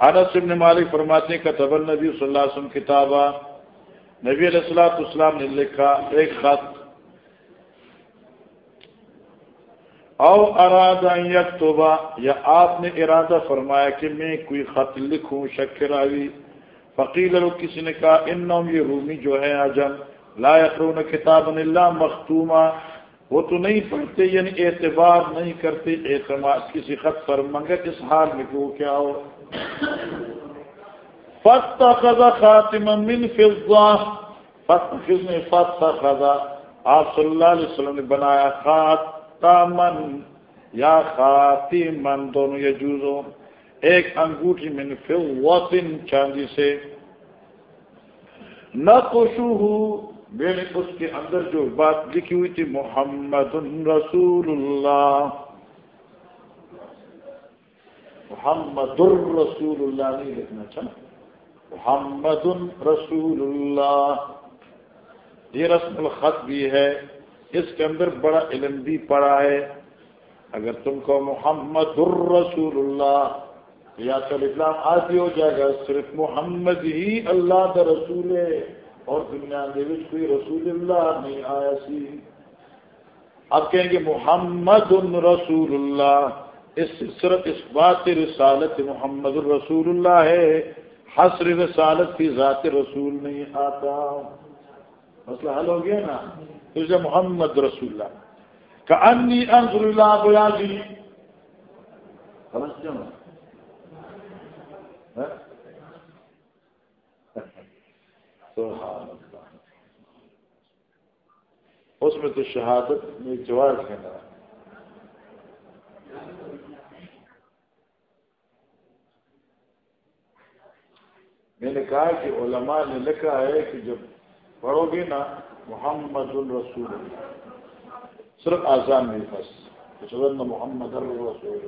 انس ابن مالک فرماتے کا تب نبی صلی اللہ علیہ وسلم کتابہ۔ نبی علیہ السلاۃ اسلام نے لکھا ایک خط۔ او ارادہ یکتوبہ یا آپ نے ارادہ فرمایا کہ میں کوئی خط لکھوں شکراوی فقیل کسی نے کہا ان یہ رومی جو ہے اجم لا یقرون کتاب اللہ مختومہ وہ تو نہیں پڑھتے یعنی اعتبار نہیں کرتے، اعتماد کسی خط پر منگت اس حال میں کہ وہ کیا ہو۔ فتح خزا خاتم من فضا فتح نے فتح خزا آپ صلی اللہ علیہ وسلم نے بنایا خاتمن یا خاتمن دونوں یہ جوزوں ایک انگوٹھی میں نے فضوتن چاندی سے نہ خوشو میں نے اس کے اندر جو بات لکھی ہوئی تھی، محمد رسول اللہ۔ محمد الرسول اللہ نہیں لکھنا اچھا چاہ محمد رسول اللہ۔ یہ رسم الخط بھی ہے۔ اس کے اندر بڑا علم بھی پڑا ہے۔ اگر تم کو محمد الرسول اللہ یا تو اسلام آتی ہو جائے گا، صرف محمد ہی اللہ کا رسول ہے، اور دنیا کے کوئی رسول اللہ نہیں آیا سی۔ اب کہیں گے محمد رسول اللہ، اس صرف اس بات رسالت محمد الرسول اللہ ہے حسر رسالت کی ذات رسول نہیں آتا۔ مسئلہ حل ہو گیا نا؟ تو محمد رسول اللہ کا انی انصر اللہ بیازی اس میں تو شہادت میں جواب کہنا میں نے کہا کہ علماء نے لکھا ہے کہ جب پڑھو گے نا محمد الرسول صرف آسان نہیں بس۔ محمد الرسول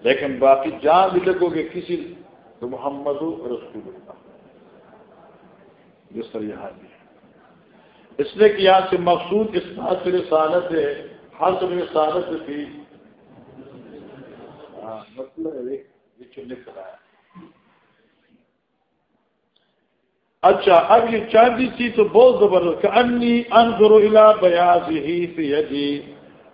لیکن باقی جہاں بھی لگو گے کسی تو محمد رسول اللہ۔ جس طرح یہاں بھی اس لیے کہ یہاں سے مقصود اس بات سے رسالت ہے ہر سب رسالت تھی ہاں، مطلب لکھ رہا ہے۔ اچھا اب یہ چاندی تھی تو بہت زبردست انی انظر الى بیاض ہی فی یدی،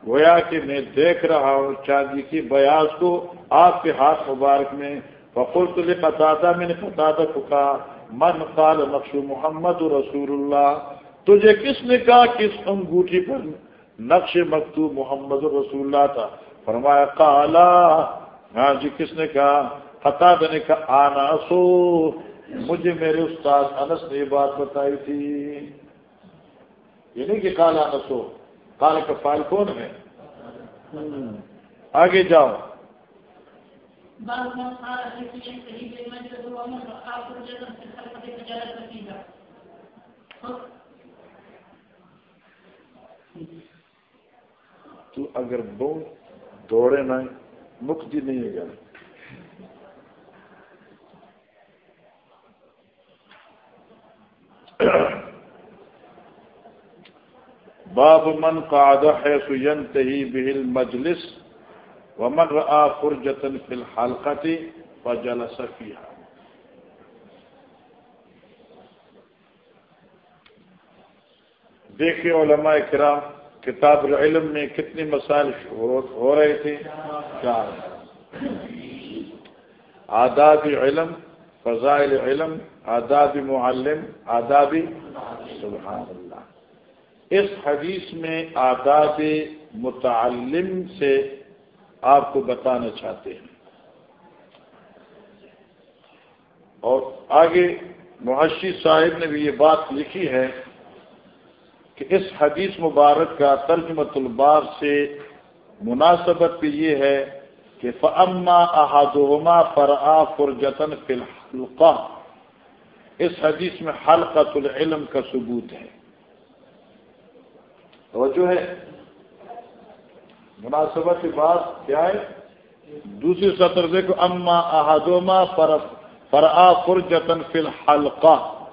گویا کہ میں دیکھ رہا ہوں چاندی کی بیاض کو آپ کے ہاتھ مبارک میں۔ فقول تو لے پتا میں نے پتا کو کہا، من قال نقش محمد رسول اللہ، تجھے کس نے کہا کس انگوٹھی پر نقش مکتوب محمد رسول اللہ تھا؟ فرمایا کالا ہاں جی کس نے کہا؟ فتح نے کہا، آنا سو۔ مجھے میرے استاد انس نے یہ بات بتائی تھی۔ یہ نہیں کہ کالا نسو کال کا فائل کون ہے؟ آگے جاؤ۔ تو اگر بہت دوڑے نہ مکتی جی نہیں ہے گا باب من قعد حيث ينتهي به المجلس ومن راى فرجه في الحلقه فجلس فيها دیکھیں علماء کرام، کتاب العلم میں کتنے مسائل ہو رہے تھے؟ چار۔ آداب علم فضائل علم، آداب معلم، آداب سبحان اللہ اس حدیث میں آداب متعلم سے آپ کو بتانا چاہتے ہیں۔ اور آگے محشی صاحب نے بھی یہ بات لکھی ہے کہ اس حدیث مبارک کا ترجمت البار سے مناسبت بھی یہ ہے کہ فما احادما فرآ فرجتن فی الحلقہ اس حدیث میں حلقت العلم کا ثبوت ہے۔ توجہ ہے۔ مناسبت کی بات کیا ہے؟ دوسری سطر دیکھو، اما احدوما فرآ فرجتن فی الحلقہ۔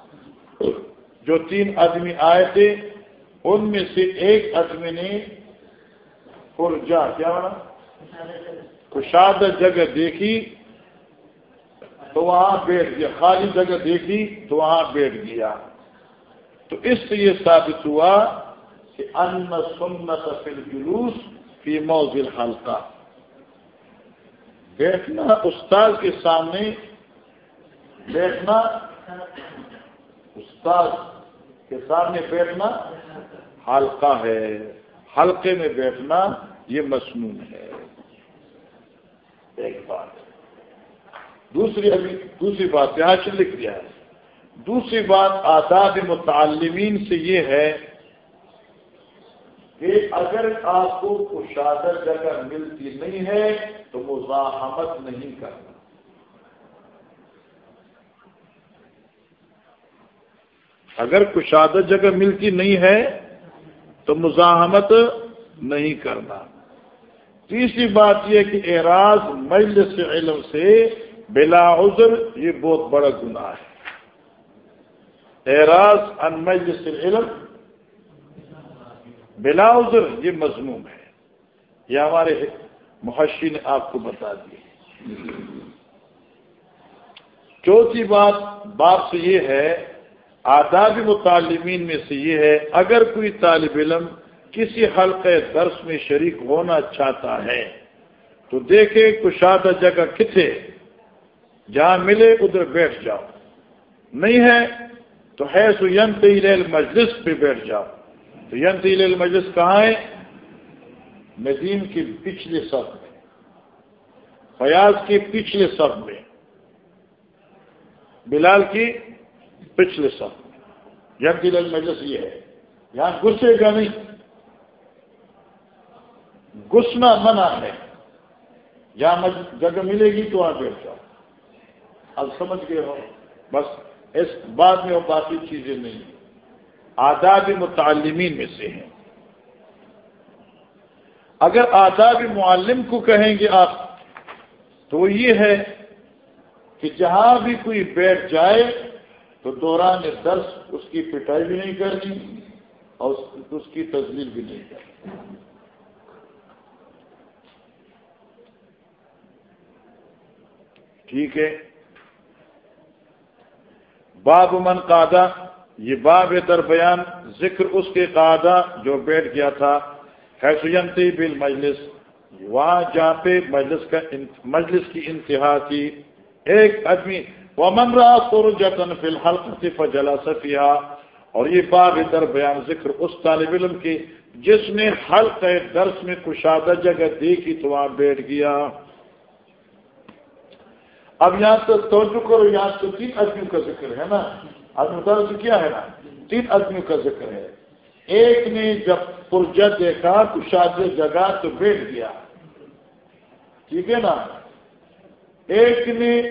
جو تین آدمی آئے تھے، ان میں سے ایک آدمی نے فرجا کیا کشادہ جگہ دیکھی۔ تو وہاں بیٹھ گیا۔ خالی جگہ دیکھی تو وہاں بیٹھ گیا۔ تو اس سے یہ ثابت ہوا کہ ان سنت فی الجلوس فی موزل حلقہ بیٹھنا استاد کے سامنے، بیٹھنا استاد کے سامنے بیٹھنا حلقہ ہے۔ حلقے میں بیٹھنا یہ مصنون ہے۔ ایک بات۔ دوسری ابھی دوسری بات یہاں سے لکھ دیا ہے دوسری بات آزاد متعلمین سے یہ ہے کہ اگر آپ کو کشادہ جگہ ملتی نہیں ہے تو مزاحمت نہیں کرنا۔ اگر کشادہ جگہ ملتی نہیں ہے تو مزاحمت نہیں کرنا۔ تیسری بات یہ کہ اعراض مجلس علم سے بلا عذر یہ بہت بڑا گناہ ہے۔ اعراض ان مجلس علم بلا عذر یہ مضموم ہے۔ یہ ہمارے محشی نے آپ کو بتا دی چوتھی بات باپ سے یہ ہے، آداب متعلمین میں سے یہ ہے، اگر کوئی طالب علم کسی حلقے درس میں شریک ہونا چاہتا ہے، تو دیکھے کشادہ جگہ کتنے جہاں ملے ادھر بیٹھ جاؤ۔ نہیں ہے تو ہے سو ینت مجلس پہ بیٹھ جاؤ۔ تو ینت مجلس کہاں ہے؟ ندیم کے پچھلے سب میں۔ فیاض کے پچھلے سب میں۔ بلال کی پچھلے سب میں۔ ینت مجلس یہ ہے۔ یہاں گسے گا نہیں۔ گسنا منع ہے۔ جہاں جگہ ملے گی تو وہاں بیٹھ جاؤ۔ اب سمجھ گئے ہو۔ بس اس بعد میں وہ باقی چیزیں نہیں۔ آداب متعلمین میں سے ہیں۔ اگر آداب معلم کو کہیں گے آپ تو وہ یہ ہے کہ جہاں بھی کوئی بیٹھ جائے، تو دوران درس اس کی پٹائی بھی نہیں کرنی اور اس کی تجلیل بھی نہیں کرنی۔ ٹھیک ہے؟ باب من قادہ یہ باب در بیان ذکر اس کے قادہ جو بیٹھ گیا تھا حیثینتی بل مجلس وہاں جہاں پہ مجلس کا مجلس کی انتہا تھی۔ ایک آدمی وہ من رہا سور جتن فی الحال صف جلا اور یہ باب در بیان ذکر اس طالب علم کی، جس نے حلق درس میں کشادہ جگہ دیکھی تو وہاں بیٹھ گیا۔ اب یہاں تو توجہ کرو، یہاں تو تین آدمیوں کا ذکر ہے نا۔ آدمی سے کیا ہے نا؟ تین آدمیوں کا ذکر ہے۔ ایک نے جب پرجا دیکھا، کشاد جگہ تو بیٹھ گیا۔ ٹھیک ہے نا؟ ایک نے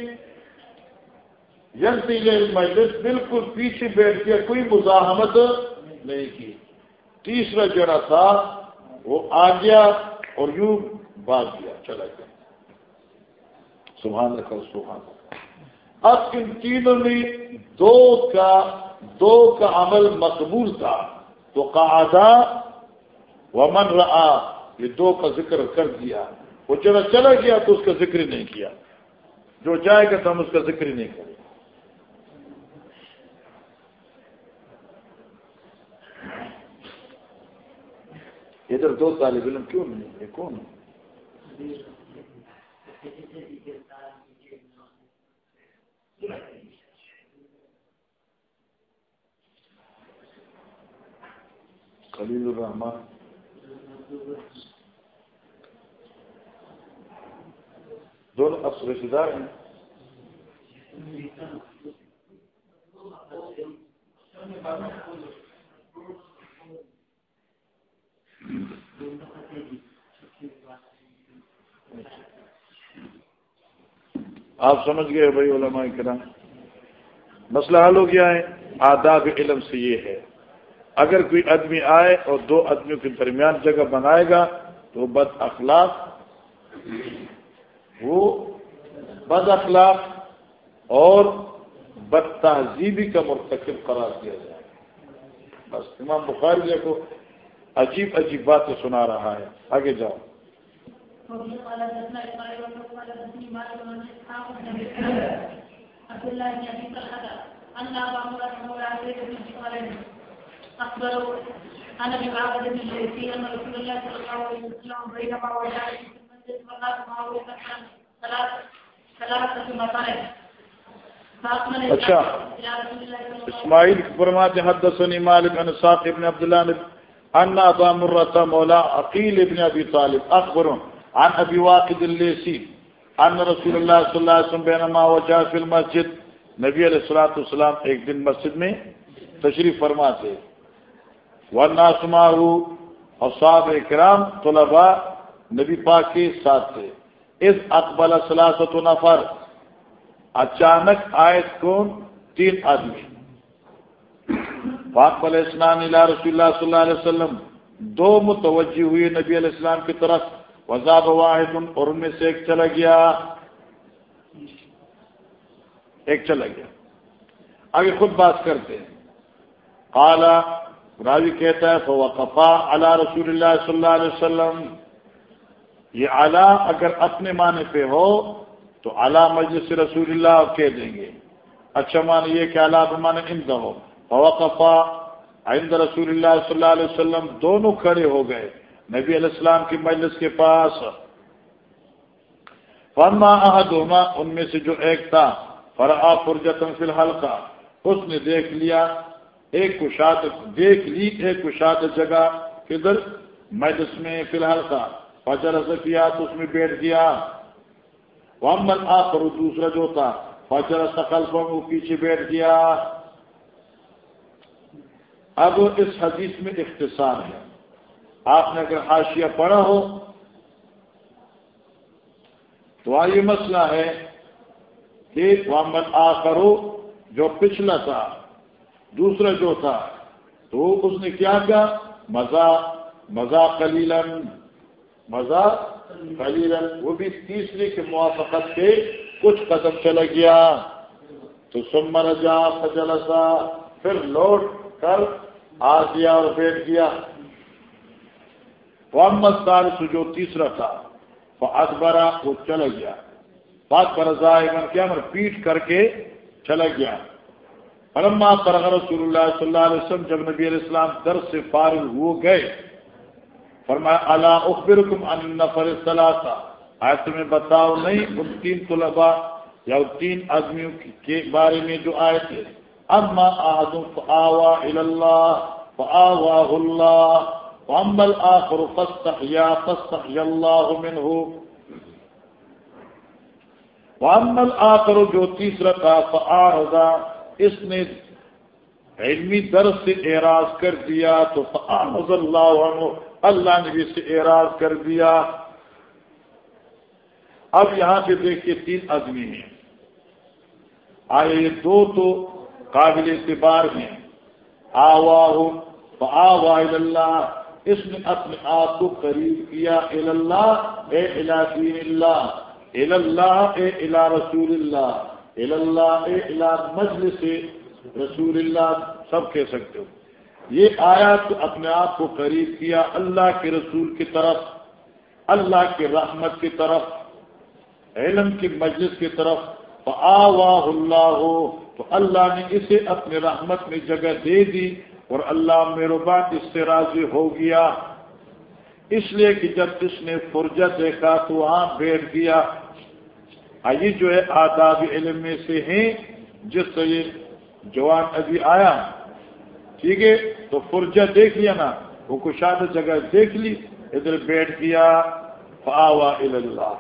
یس مجلس بالکل پیچھے بیٹھ گیا، کوئی مزاحمت نہیں کی۔ تیسرا جڑا تھا، وہ آ گیا اور یوں بھاگ گیا، چلا گیا۔ سبحان رکھا سبحان اب ان تینوں میں دو کا دو کا عمل مقبول تھا۔ تو قاعدہ ومن رہا یہ دو کا ذکر کر دیا۔ وہ چلا چلا گیا تو اس کا ذکر نہیں کیا۔ جو جائے گا تو ہم اس کا ذکر نہیں کریں۔ ادھر دو طالب علم کیوں نہیں؟ ہے کون؟ خلیل الرحمان دونوں اب رشتے دار ہیں. آپ سمجھ گئے بھائی علماء کرام؟ مسئلہ حل ہو گیا ہے۔ آداب علم سے یہ ہے۔ اگر کوئی آدمی آئے اور دو آدمیوں کے درمیان جگہ بنائے گا تو بد اخلاق، وہ بد اخلاق اور بد تہذیبی کا مرتکب قرار دیا جائے۔ بس امام بخاری کو عجیب عجیب باتیں سنا رہا ہے۔ آگے جاؤ۔ وفي قال حدثنا اسماعيل وقال حدثني مالك بن اسحاق بن *laughs* عبد الله بن ابي طلحه ان ابا مراد مولى علي بن قال اخبروا انا بمعبد بن الليثي ان رسول الله صلى الله عليه وسلم بينما وجاء في المسجد فقال معاويه ثلاث ثلاثه مطارق اچھا. اسماعیل فرماتے حدثني مالك عن ساق ابن عبد الله ان ابا مرة مولا عقيل ابن ابي طالب. اخبر عن ابي واقد الليثي ان رسول الله صلى الله عليه وسلم بينما وجاء في المسجد. نبی علیہ الصلوۃ والسلام ایک دن مسجد میں تشریف فرما تھے والناس معه، اصحاب کرام، طلباء، نبی پاک کے ساتھ تھے۔ اس اقبل ثلاثه نفر، اچانک آئے کون تین آدمی۔ پاک علیہ السلام علیہ رسول اللہ صلی اللہ علیہ وسلم۔ دو متوجہ ہوئے نبی علیہ السلام کی طرف۔ وزاب واحد اور ان میں سے ایک چلا گیا۔ ایک چلا گیا۔ آگے خود بات کرتے ہیں۔ کالا راوی کہتا ہے، فوقفا علی رسول اللہ صلی اللہ علیہ وسلم۔ یہ اعلیٰ اگر اپنے معنی پہ ہو، تو اعلیٰ مجلس رسول اللہ کہہ دیں گے۔ اچھا مان یہ کہ اعلیٰ مان امد ہو۔ فوقفا عند رسول اللہ صلی اللہ علیہ وسلم، دونوں کھڑے ہو گئے۔ نبی علیہ السلام کی مجلس کے پاس۔ فرما احدہما ان میں سے جو ایک تھا فرآ فرجتن فی الحلقہ اس نے دیکھ لیا، ایک کشاد دیکھ لی ایک کشاد جگہ کدھر؟ مجلس میں فی الحال کا فجر کیا تو اس میں بیٹھ گیا۔ محمد آخر دوسرا جو تھا فجر سقل وہ پیچھے بیٹھ گیا۔ اب اس حدیث میں اختصار ہے۔ آپ نے اگر حاشیہ پڑھا ہو، تو آئیے مسئلہ ہے کہ محمد آخر جو پچھلا تھا، دوسرا جو تھا، تو اس نے کیا کیا مزہ مزہ کلیلن مزہ کلیلن وہ بھی تیسری کے موافقت کے کچھ قدم چلا گیا۔ تو سمر جا فجلسا، پھر لوٹ کر آ گیا اور بیٹھ گیا۔ محمد سے جو تیسرا تھا وہ اکبرا وہ چلا گیا۔ بات پر کیا مر پیٹ کر کے چلا گیا۔ علما فرغ رسول اللہ صلی اللہ علیہ وسلم، جب نبی علیہ السلام در سے فارغ ہو گئے، فرمایا اللہ اخبرکم ان نفر ثلاثہ آئے تمہیں بتاؤ نہیں، ان تین طلباء یا ان تین آدمیوں کے بارے میں جو آئے تھے اما احد فآوا الى اللہ فآواہ اللہ۔ واما الاخر فاستحیا فاستحیا اللہ منہ واما الاخر جو تیسرا تھا فآرضا اس نے علمی درس سے اعراض کر دیا، تو فاعرض اللہ عنہ، اللہ نے بھی اسے اعراض کر دیا۔ اب یہاں پہ دیکھیے تین آدمی ہیں۔ آئے یہ دو تو قابل اعتبار ہیں۔ آوا ہو اللہ اس نے اپنے آپ کو قریب کیا اللہ اے الا دین اللہ اللہ اے الا رسول اللہ اللہ مجلس رسول اللہ، سب کہہ سکتے ہو۔ یہ آیا تو اپنے آپ کو قریب کیا، اللہ کے رسول کی طرف، اللہ کے رحمت کی طرف، علم کی مجلس کی طرف۔ آ واہ اللہ ہو تو اللہ نے اسے اپنے رحمت میں جگہ دے دی۔ اور اللہ میرے بات اس سے راضی ہو گیا۔ اس لیے کہ جب اس نے فرجت دیکھا تو وہاں بیٹھ گیا۔ یہ جو ہے آداب علم میں سے ہیں۔ جس سے یہ جوان ابھی آیا۔ ٹھیک ہے؟ تو فرجہ دیکھ لیا نا۔ وہ کشاد جگہ دیکھ لی۔ ادھر بیٹھ گیا۔ فاوا اللہ۔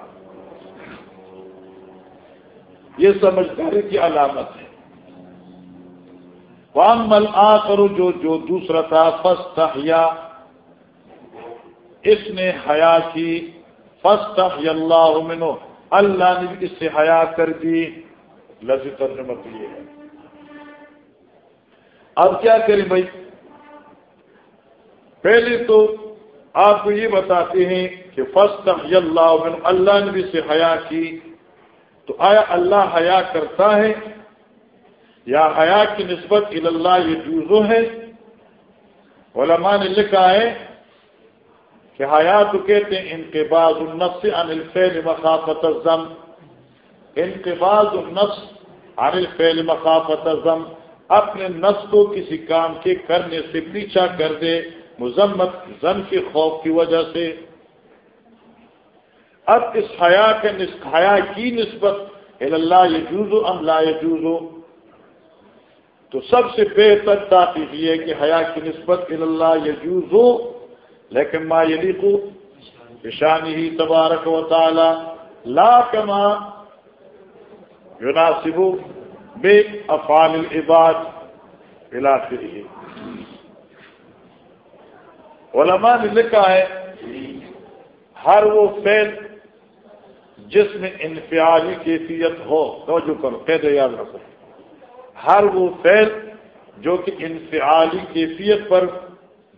یہ سمجھداری کی علامت ہے۔ وام مل آ کرو جو جو دوسرا تھا فسٹ اس نے حیا کی فسٹ اللہ منو اللہ نے اس سے حیا کر دی۔ لفظ ترجمہ یہ ہے۔ اب کیا کریں بھائی؟ پہلے تو آپ کو یہ بتاتے ہیں کہ فسٹ اللہ اللہ نے بھی سے حیا کی۔ تو آیا اللہ حیا کرتا ہے؟ یا حیا کی نسبت اللہ یہ جوزو ہے۔ علماء نے لکھا ہے کہ حیات کہتے ہیں انقباز النفس عن الفعل مخافت الزم انقباز النفس عن الفعل مخافت الزم اپنے نفس کو کسی کام کے کرنے سے پیچھا کر دے مذمت زن کے خوف کی وجہ سے۔ اب اس حیا کے حیا کی نسبت اللہ یجوز ام لا یجوز تو سب سے بہتر تاخیر یہ کہ حیا کی نسبت اللہ یجوز ہو، لیکن ما یلیق شانی ہی تبارک و تعالی، لا کما يناسب بے افعال العباد الى علماء نے لکھا ہے، ہر وہ فعل جس میں انفعالی کیفیت ہو، توجہ کرو، قید یاد رکھو۔ ہر وہ فعل جو کہ انفعالی کیفیت پر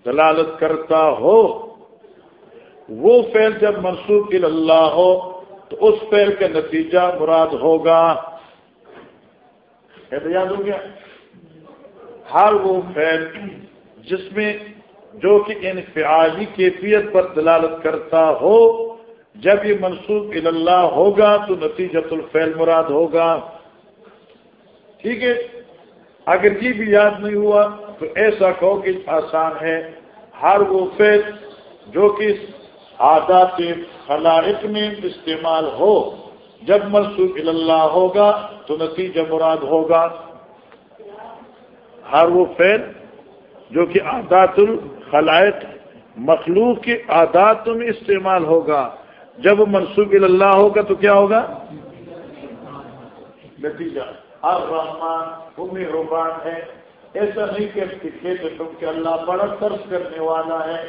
دلالت کرتا ہو، وہ فعل جب منسوخ اللہ ہو، تو اس فعل کا نتیجہ مراد ہوگا۔ یاد ہو گیا؟ ہر وہ فعل جس میں جو کہ انفعالی کیفیت پر دلالت کرتا ہو، جب یہ منسوخ اللہ ہوگا، تو نتیجت الفعل مراد ہوگا۔ ٹھیک ہے؟ اگر یہ بھی یاد نہیں ہوا تو ایسا کہو کہ آسان ہے۔ ہر وہ فعل جو کہ عادات خلائق میں استعمال ہو، جب منسوخ اللہ ہوگا تو نتیجہ مراد ہوگا۔ ہر وہ فعل جو کہ عادات الخلائق، مخلوق کے عادات میں استعمال ہوگا۔ جب منسوخ اللہ ہوگا تو کیا ہوگا؟ نتیجہ۔ الرحمان ام رحمان ہے۔ ایسا نہیں کہتے تم کہ اللہ بڑا ترس کرنے والا ہے۔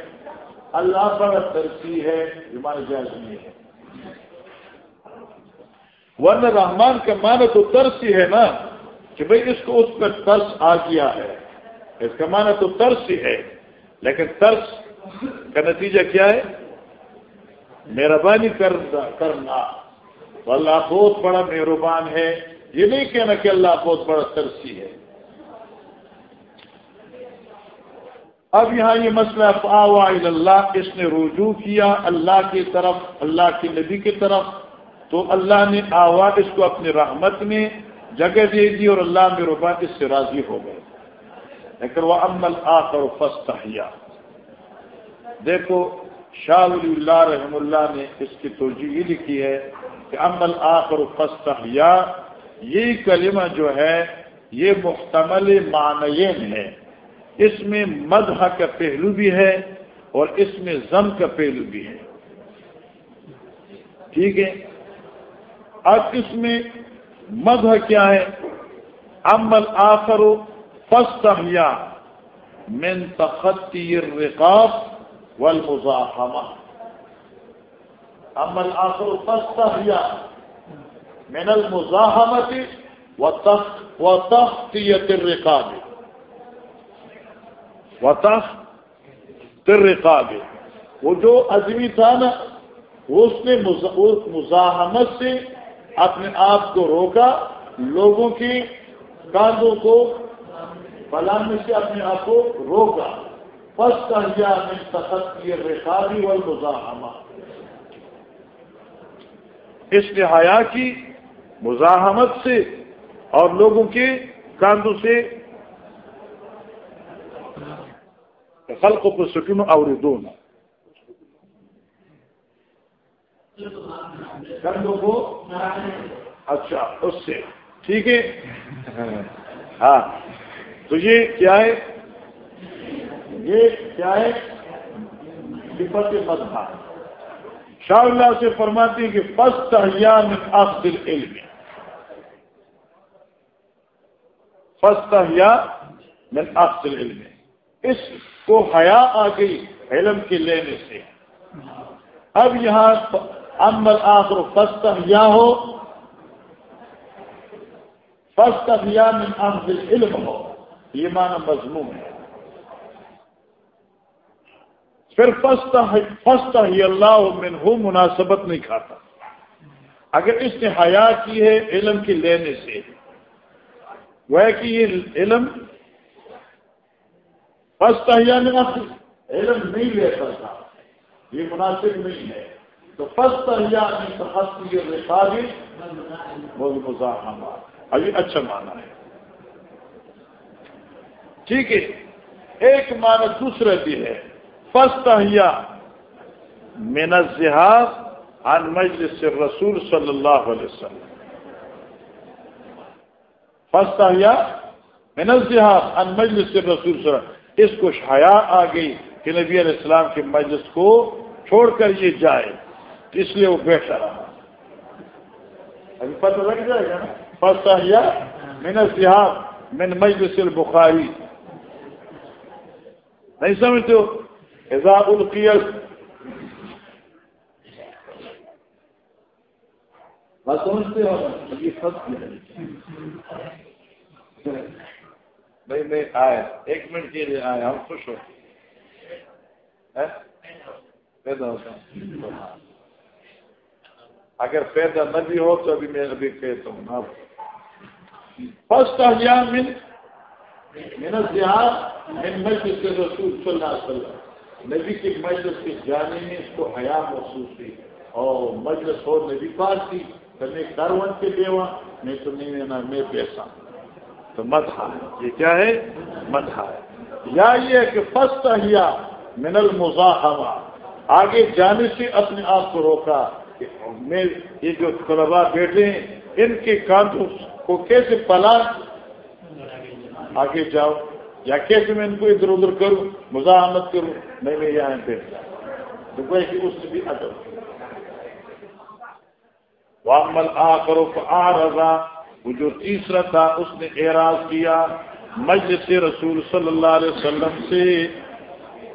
اللہ بڑا ترسی ہے ہمارے جائز نہیں ہے۔ ورنہ رحمان کا معنی تو ترسی ہے نا، کہ بھئی اس کو اس پر ترس آ گیا ہے۔ اس کا معنی تو ترس ہی ہے، لیکن ترس کا نتیجہ کیا ہے؟ مہربانی کرنا اللہ بہت بڑا مہربان ہے۔ یہ نہیں کہنا کہ اللہ بہت بڑا ترسی ہے۔ اب یہاں یہ مسئلہ آوا اللہ، اس نے رجوع کیا اللہ کی طرف، اللہ کے نبی کی طرف، تو اللہ نے آوا اس کو اپنی رحمت میں جگہ دے دی اور اللہ میں ربان اس سے راضی ہو گئے۔ لیکن وہ عمل آ کر فستا دیکھو، شاہ ولی اللہ رحم اللہ نے اس کی توجہ یہ لکھی ہے کہ عمل آخر فستا یہ کلمہ جو ہے، یہ محتمل معنین ہے۔ اس میں مدح کا پہلو بھی ہے اور اس میں ضم کا پہلو بھی ہے۔ ٹھیک ہے؟ اب اس میں مدح کیا ہے؟ عمل آخر فستا من تختی رقاب والمزاحمة أما الآخر فاستهيا من المزاحمة وتخطية الرقاب وتخطية الرقاب وہ جو عظمی تھا نا اس نے مزاحمت سے اپنے آپ کو روکا لوگوں کی کاندوں کو بلانے سے اپنے آپ کو روکا رسادی والمزاحمہ اس نے حیا کی مزاحمت سے اور لوگوں کے کاندوں سے خلق کو سکون اور دونوں کو اچھا اس سے۔ ٹھیک ہے؟ ہاں۔ تو یہ کیا ہے؟ یہ کیا ہے؟ صفت مذہب۔ شاہ اللہ سے فرماتی کہ فسٹ میں افضل علم فسٹ میں افضل علم اس کو حیا آ گئی علم کے لینے سے. اب یہاں امل آخر فسٹ ہو. فسٹ میں افضل علم ہو. یہ معنی مضمون ہے. پھر فستا ہی اللہ من ہو مناسبت نہیں کھاتا. اگر اس نے حیا کی ہے علم کی لینے سے. وہ کہ یہ علم فستا علم نہیں لے سکتا، یہ مناسب نہیں ہے۔ تو فسٹ یا ابھی اچھا مانا ہے۔ ٹھیک ہے۔ ایک معنی دوسرا بھی ہے۔ فسٹ من الزہاب عن مجلس رسول صلی اللہ علیہ وسلم۔ فسٹ من الزہاب عن مجلس رسول صلی اللہ اس کو حیا آ گئی کہ نبی علیہ السلام کے مجلس کو چھوڑ کر یہ جائے۔ اس لیے وہ بیٹھا رہا۔ ابھی پتہ لگ جائے گا نا؟ فسٹ من الزہاب من مجلس البخاری۔ نہیں سمجھتے ہو؟ حزاب القیس بات سمجھتے ہو؟ بھائی، میں آیا۔ ایک منٹ کے لیے آیا۔ ہم خوش ہو۔ پیدا ہوتا اگر پیدا نہ بھی ہو تو ابھی میں ابھی کہتا ہوں۔ ہاں۔ آپ فرسٹ من محنت من مجلس کے رسول صلی اللہ علیہ وسلم۔ نبی کی مجلس کے جانے میں اس کو حیا محسوس تھی اور مجلس ہو نبی پاس تھی۔ تو میں کرون کے دیوا میں تو نہیں لینا میں پیسہ۔ تو مت ہے۔ یہ کیا ہے؟ مت ہے۔ یا یہ کہ فسٹ ہیا من المزاحمہ آگے جانے سے اپنے آپ کو روکا کہ میں یہ جو طلبا بیٹھے ہیں، ان کے کانوں کو کیسے پلا آگے جاؤ۔ یا کیسے میں ان کو ادھر ادھر کروں؟ مزاحمت کروں؟ نہیں، میں یہاں بیٹھ جاؤں۔ تو کوئی کہ اس سے بھی ادب۔ وامل آ کرو آ رضا وہ جو تیسرا تھا اس نے اعراض کیا مجلس رسول صلی اللہ علیہ وسلم سے۔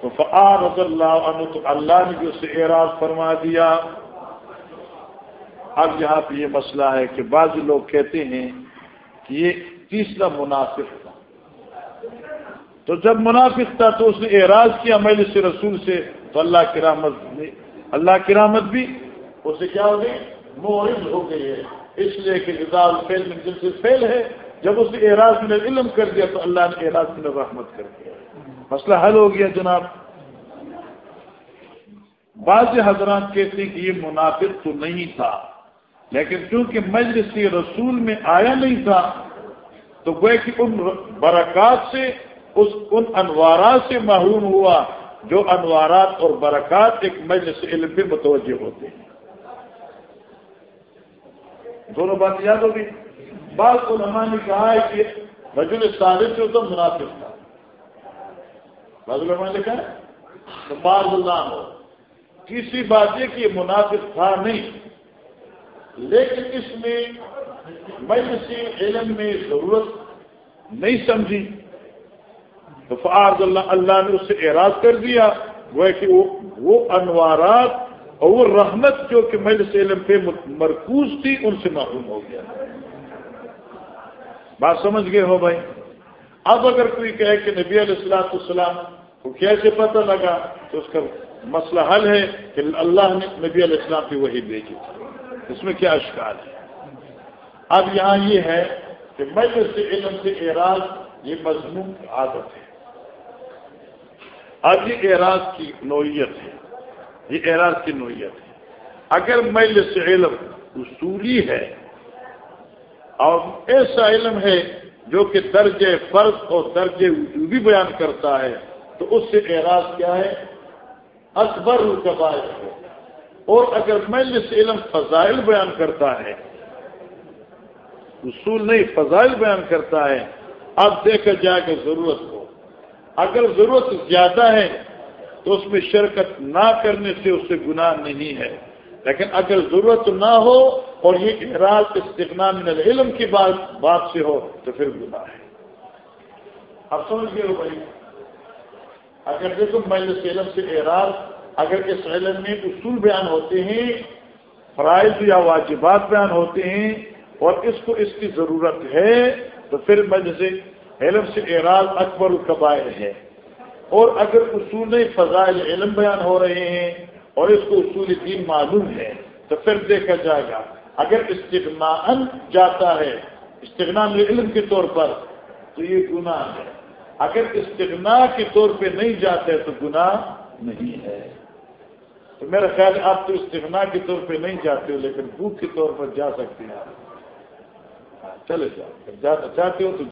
تو فعار اللہ عنہ، تو اللہ نے بھی اسے اعراض فرما دیا۔ اب یہاں پہ یہ مسئلہ ہے کہ بعض لوگ کہتے ہیں کہ یہ تیسرا منافق تھا۔ تو جب منافق تھا تو اس نے اعراض کیا مجلس رسول سے، تو اللہ کی رحمت اللہ کی رحمت بھی اسے کیا ہو گئی؟ مورد ہو گئی ہے۔ اس لیے کہ اعراض فیل میں جن سے فیل ہے، جب اس نے اعراض میں علم کر دیا تو اللہ نے اعراض میں رحمت کر دیا۔ مسئلہ حل ہو گیا جناب۔ بعض حضرات کہتے ہیں کہ یہ منافق تو نہیں تھا، لیکن چونکہ مجلس رسول میں آیا نہیں تھا، تو گوئے کہ ان برکات سے، اس ان انوارات سے محروم ہوا، جو انوارات اور برکات ایک مجلس علم پہ متوجہ ہوتے ہیں۔ دونوں بات یاد ہوگی بعض علماء نے کہا ہے کہ رجل صادق سے تو منافق تھا۔ بعض علماء نے کہا تو بعض اللہ ہو۔ تیسری بات یہ کہ منافق تھا نہیں۔ لیکن اس میں مجلسی علم میں ضرورت نہیں سمجھی۔ تو فعاد اللہ اللہ نے اس سے اعراض کر دیا۔ وہ کہ وہ انوارات اور وہ رحمت جو کہ مجلس علم پہ مرکوز تھی، ان سے معلوم ہو گیا۔ بات سمجھ گئے ہو بھائی؟ اب اگر کوئی کہے کہ نبی علیہ السلاۃ السلام کو کیسے پتہ لگا تو اس کا مسئلہ حل ہے کہ اللہ نے نبی علیہ السلام کی وہی بھیجی۔ اس میں کیا اشکال ہے؟ اب یہاں یہ ہے کہ مجلس علم سے اعراض یہ مضمون عادت ہے۔ اب یہ اعراض کی نوعیت ہے۔ یہ اعراض کی نوعیت ہے۔ اگر مجلس علم اصولی ہے اور ایسا علم ہے جو کہ درج فرض اور درج وجوبی بیان کرتا ہے، تو اس سے اعراض کیا ہے؟ اکبر القبائل ہے۔ اور اگر مجلس علم فضائل بیان کرتا ہے، اصول نہیں، فضائل بیان کرتا ہے، اب دیکھا جائے کہ ضرورت ہو۔ اگر ضرورت زیادہ ہے تو اس میں شرکت نہ کرنے سے اس سے گناہ نہیں ہے۔ لیکن اگر ضرورت نہ ہو اور یہ اعراض استغنا من العلم کی بات بات سے ہو تو پھر گناہ ہے۔ اب سمجھ گئے ہو بھائی، اگر دیکھو مجلس علم سے اعراض اگر اس علم میں اصول بیان ہوتے ہیں، فرائض یا واجبات بیان ہوتے ہیں اور اس کو اس کی ضرورت ہے، تو پھر مجلس علم سے اعراض اکبر القبائر ہے۔ اور اگر اصول فضائل علم بیان ہو رہے ہیں اور اس کو اصول دین معلوم ہے، تو پھر دیکھا جائے گا۔ اگر استغنا جاتا ہے استغنا علم کے طور پر، تو یہ گناہ ہے۔ اگر استغنا کے طور پہ نہیں جاتے، تو گناہ نہیں ہے۔ تو میرا خیال ہے، آپ تو استغنا کے طور پہ نہیں جاتے ہو، لیکن بھوک کے طور پر جا سکتے ہیں۔ آپ چلے جاؤ، جانا چاہتے ہو تو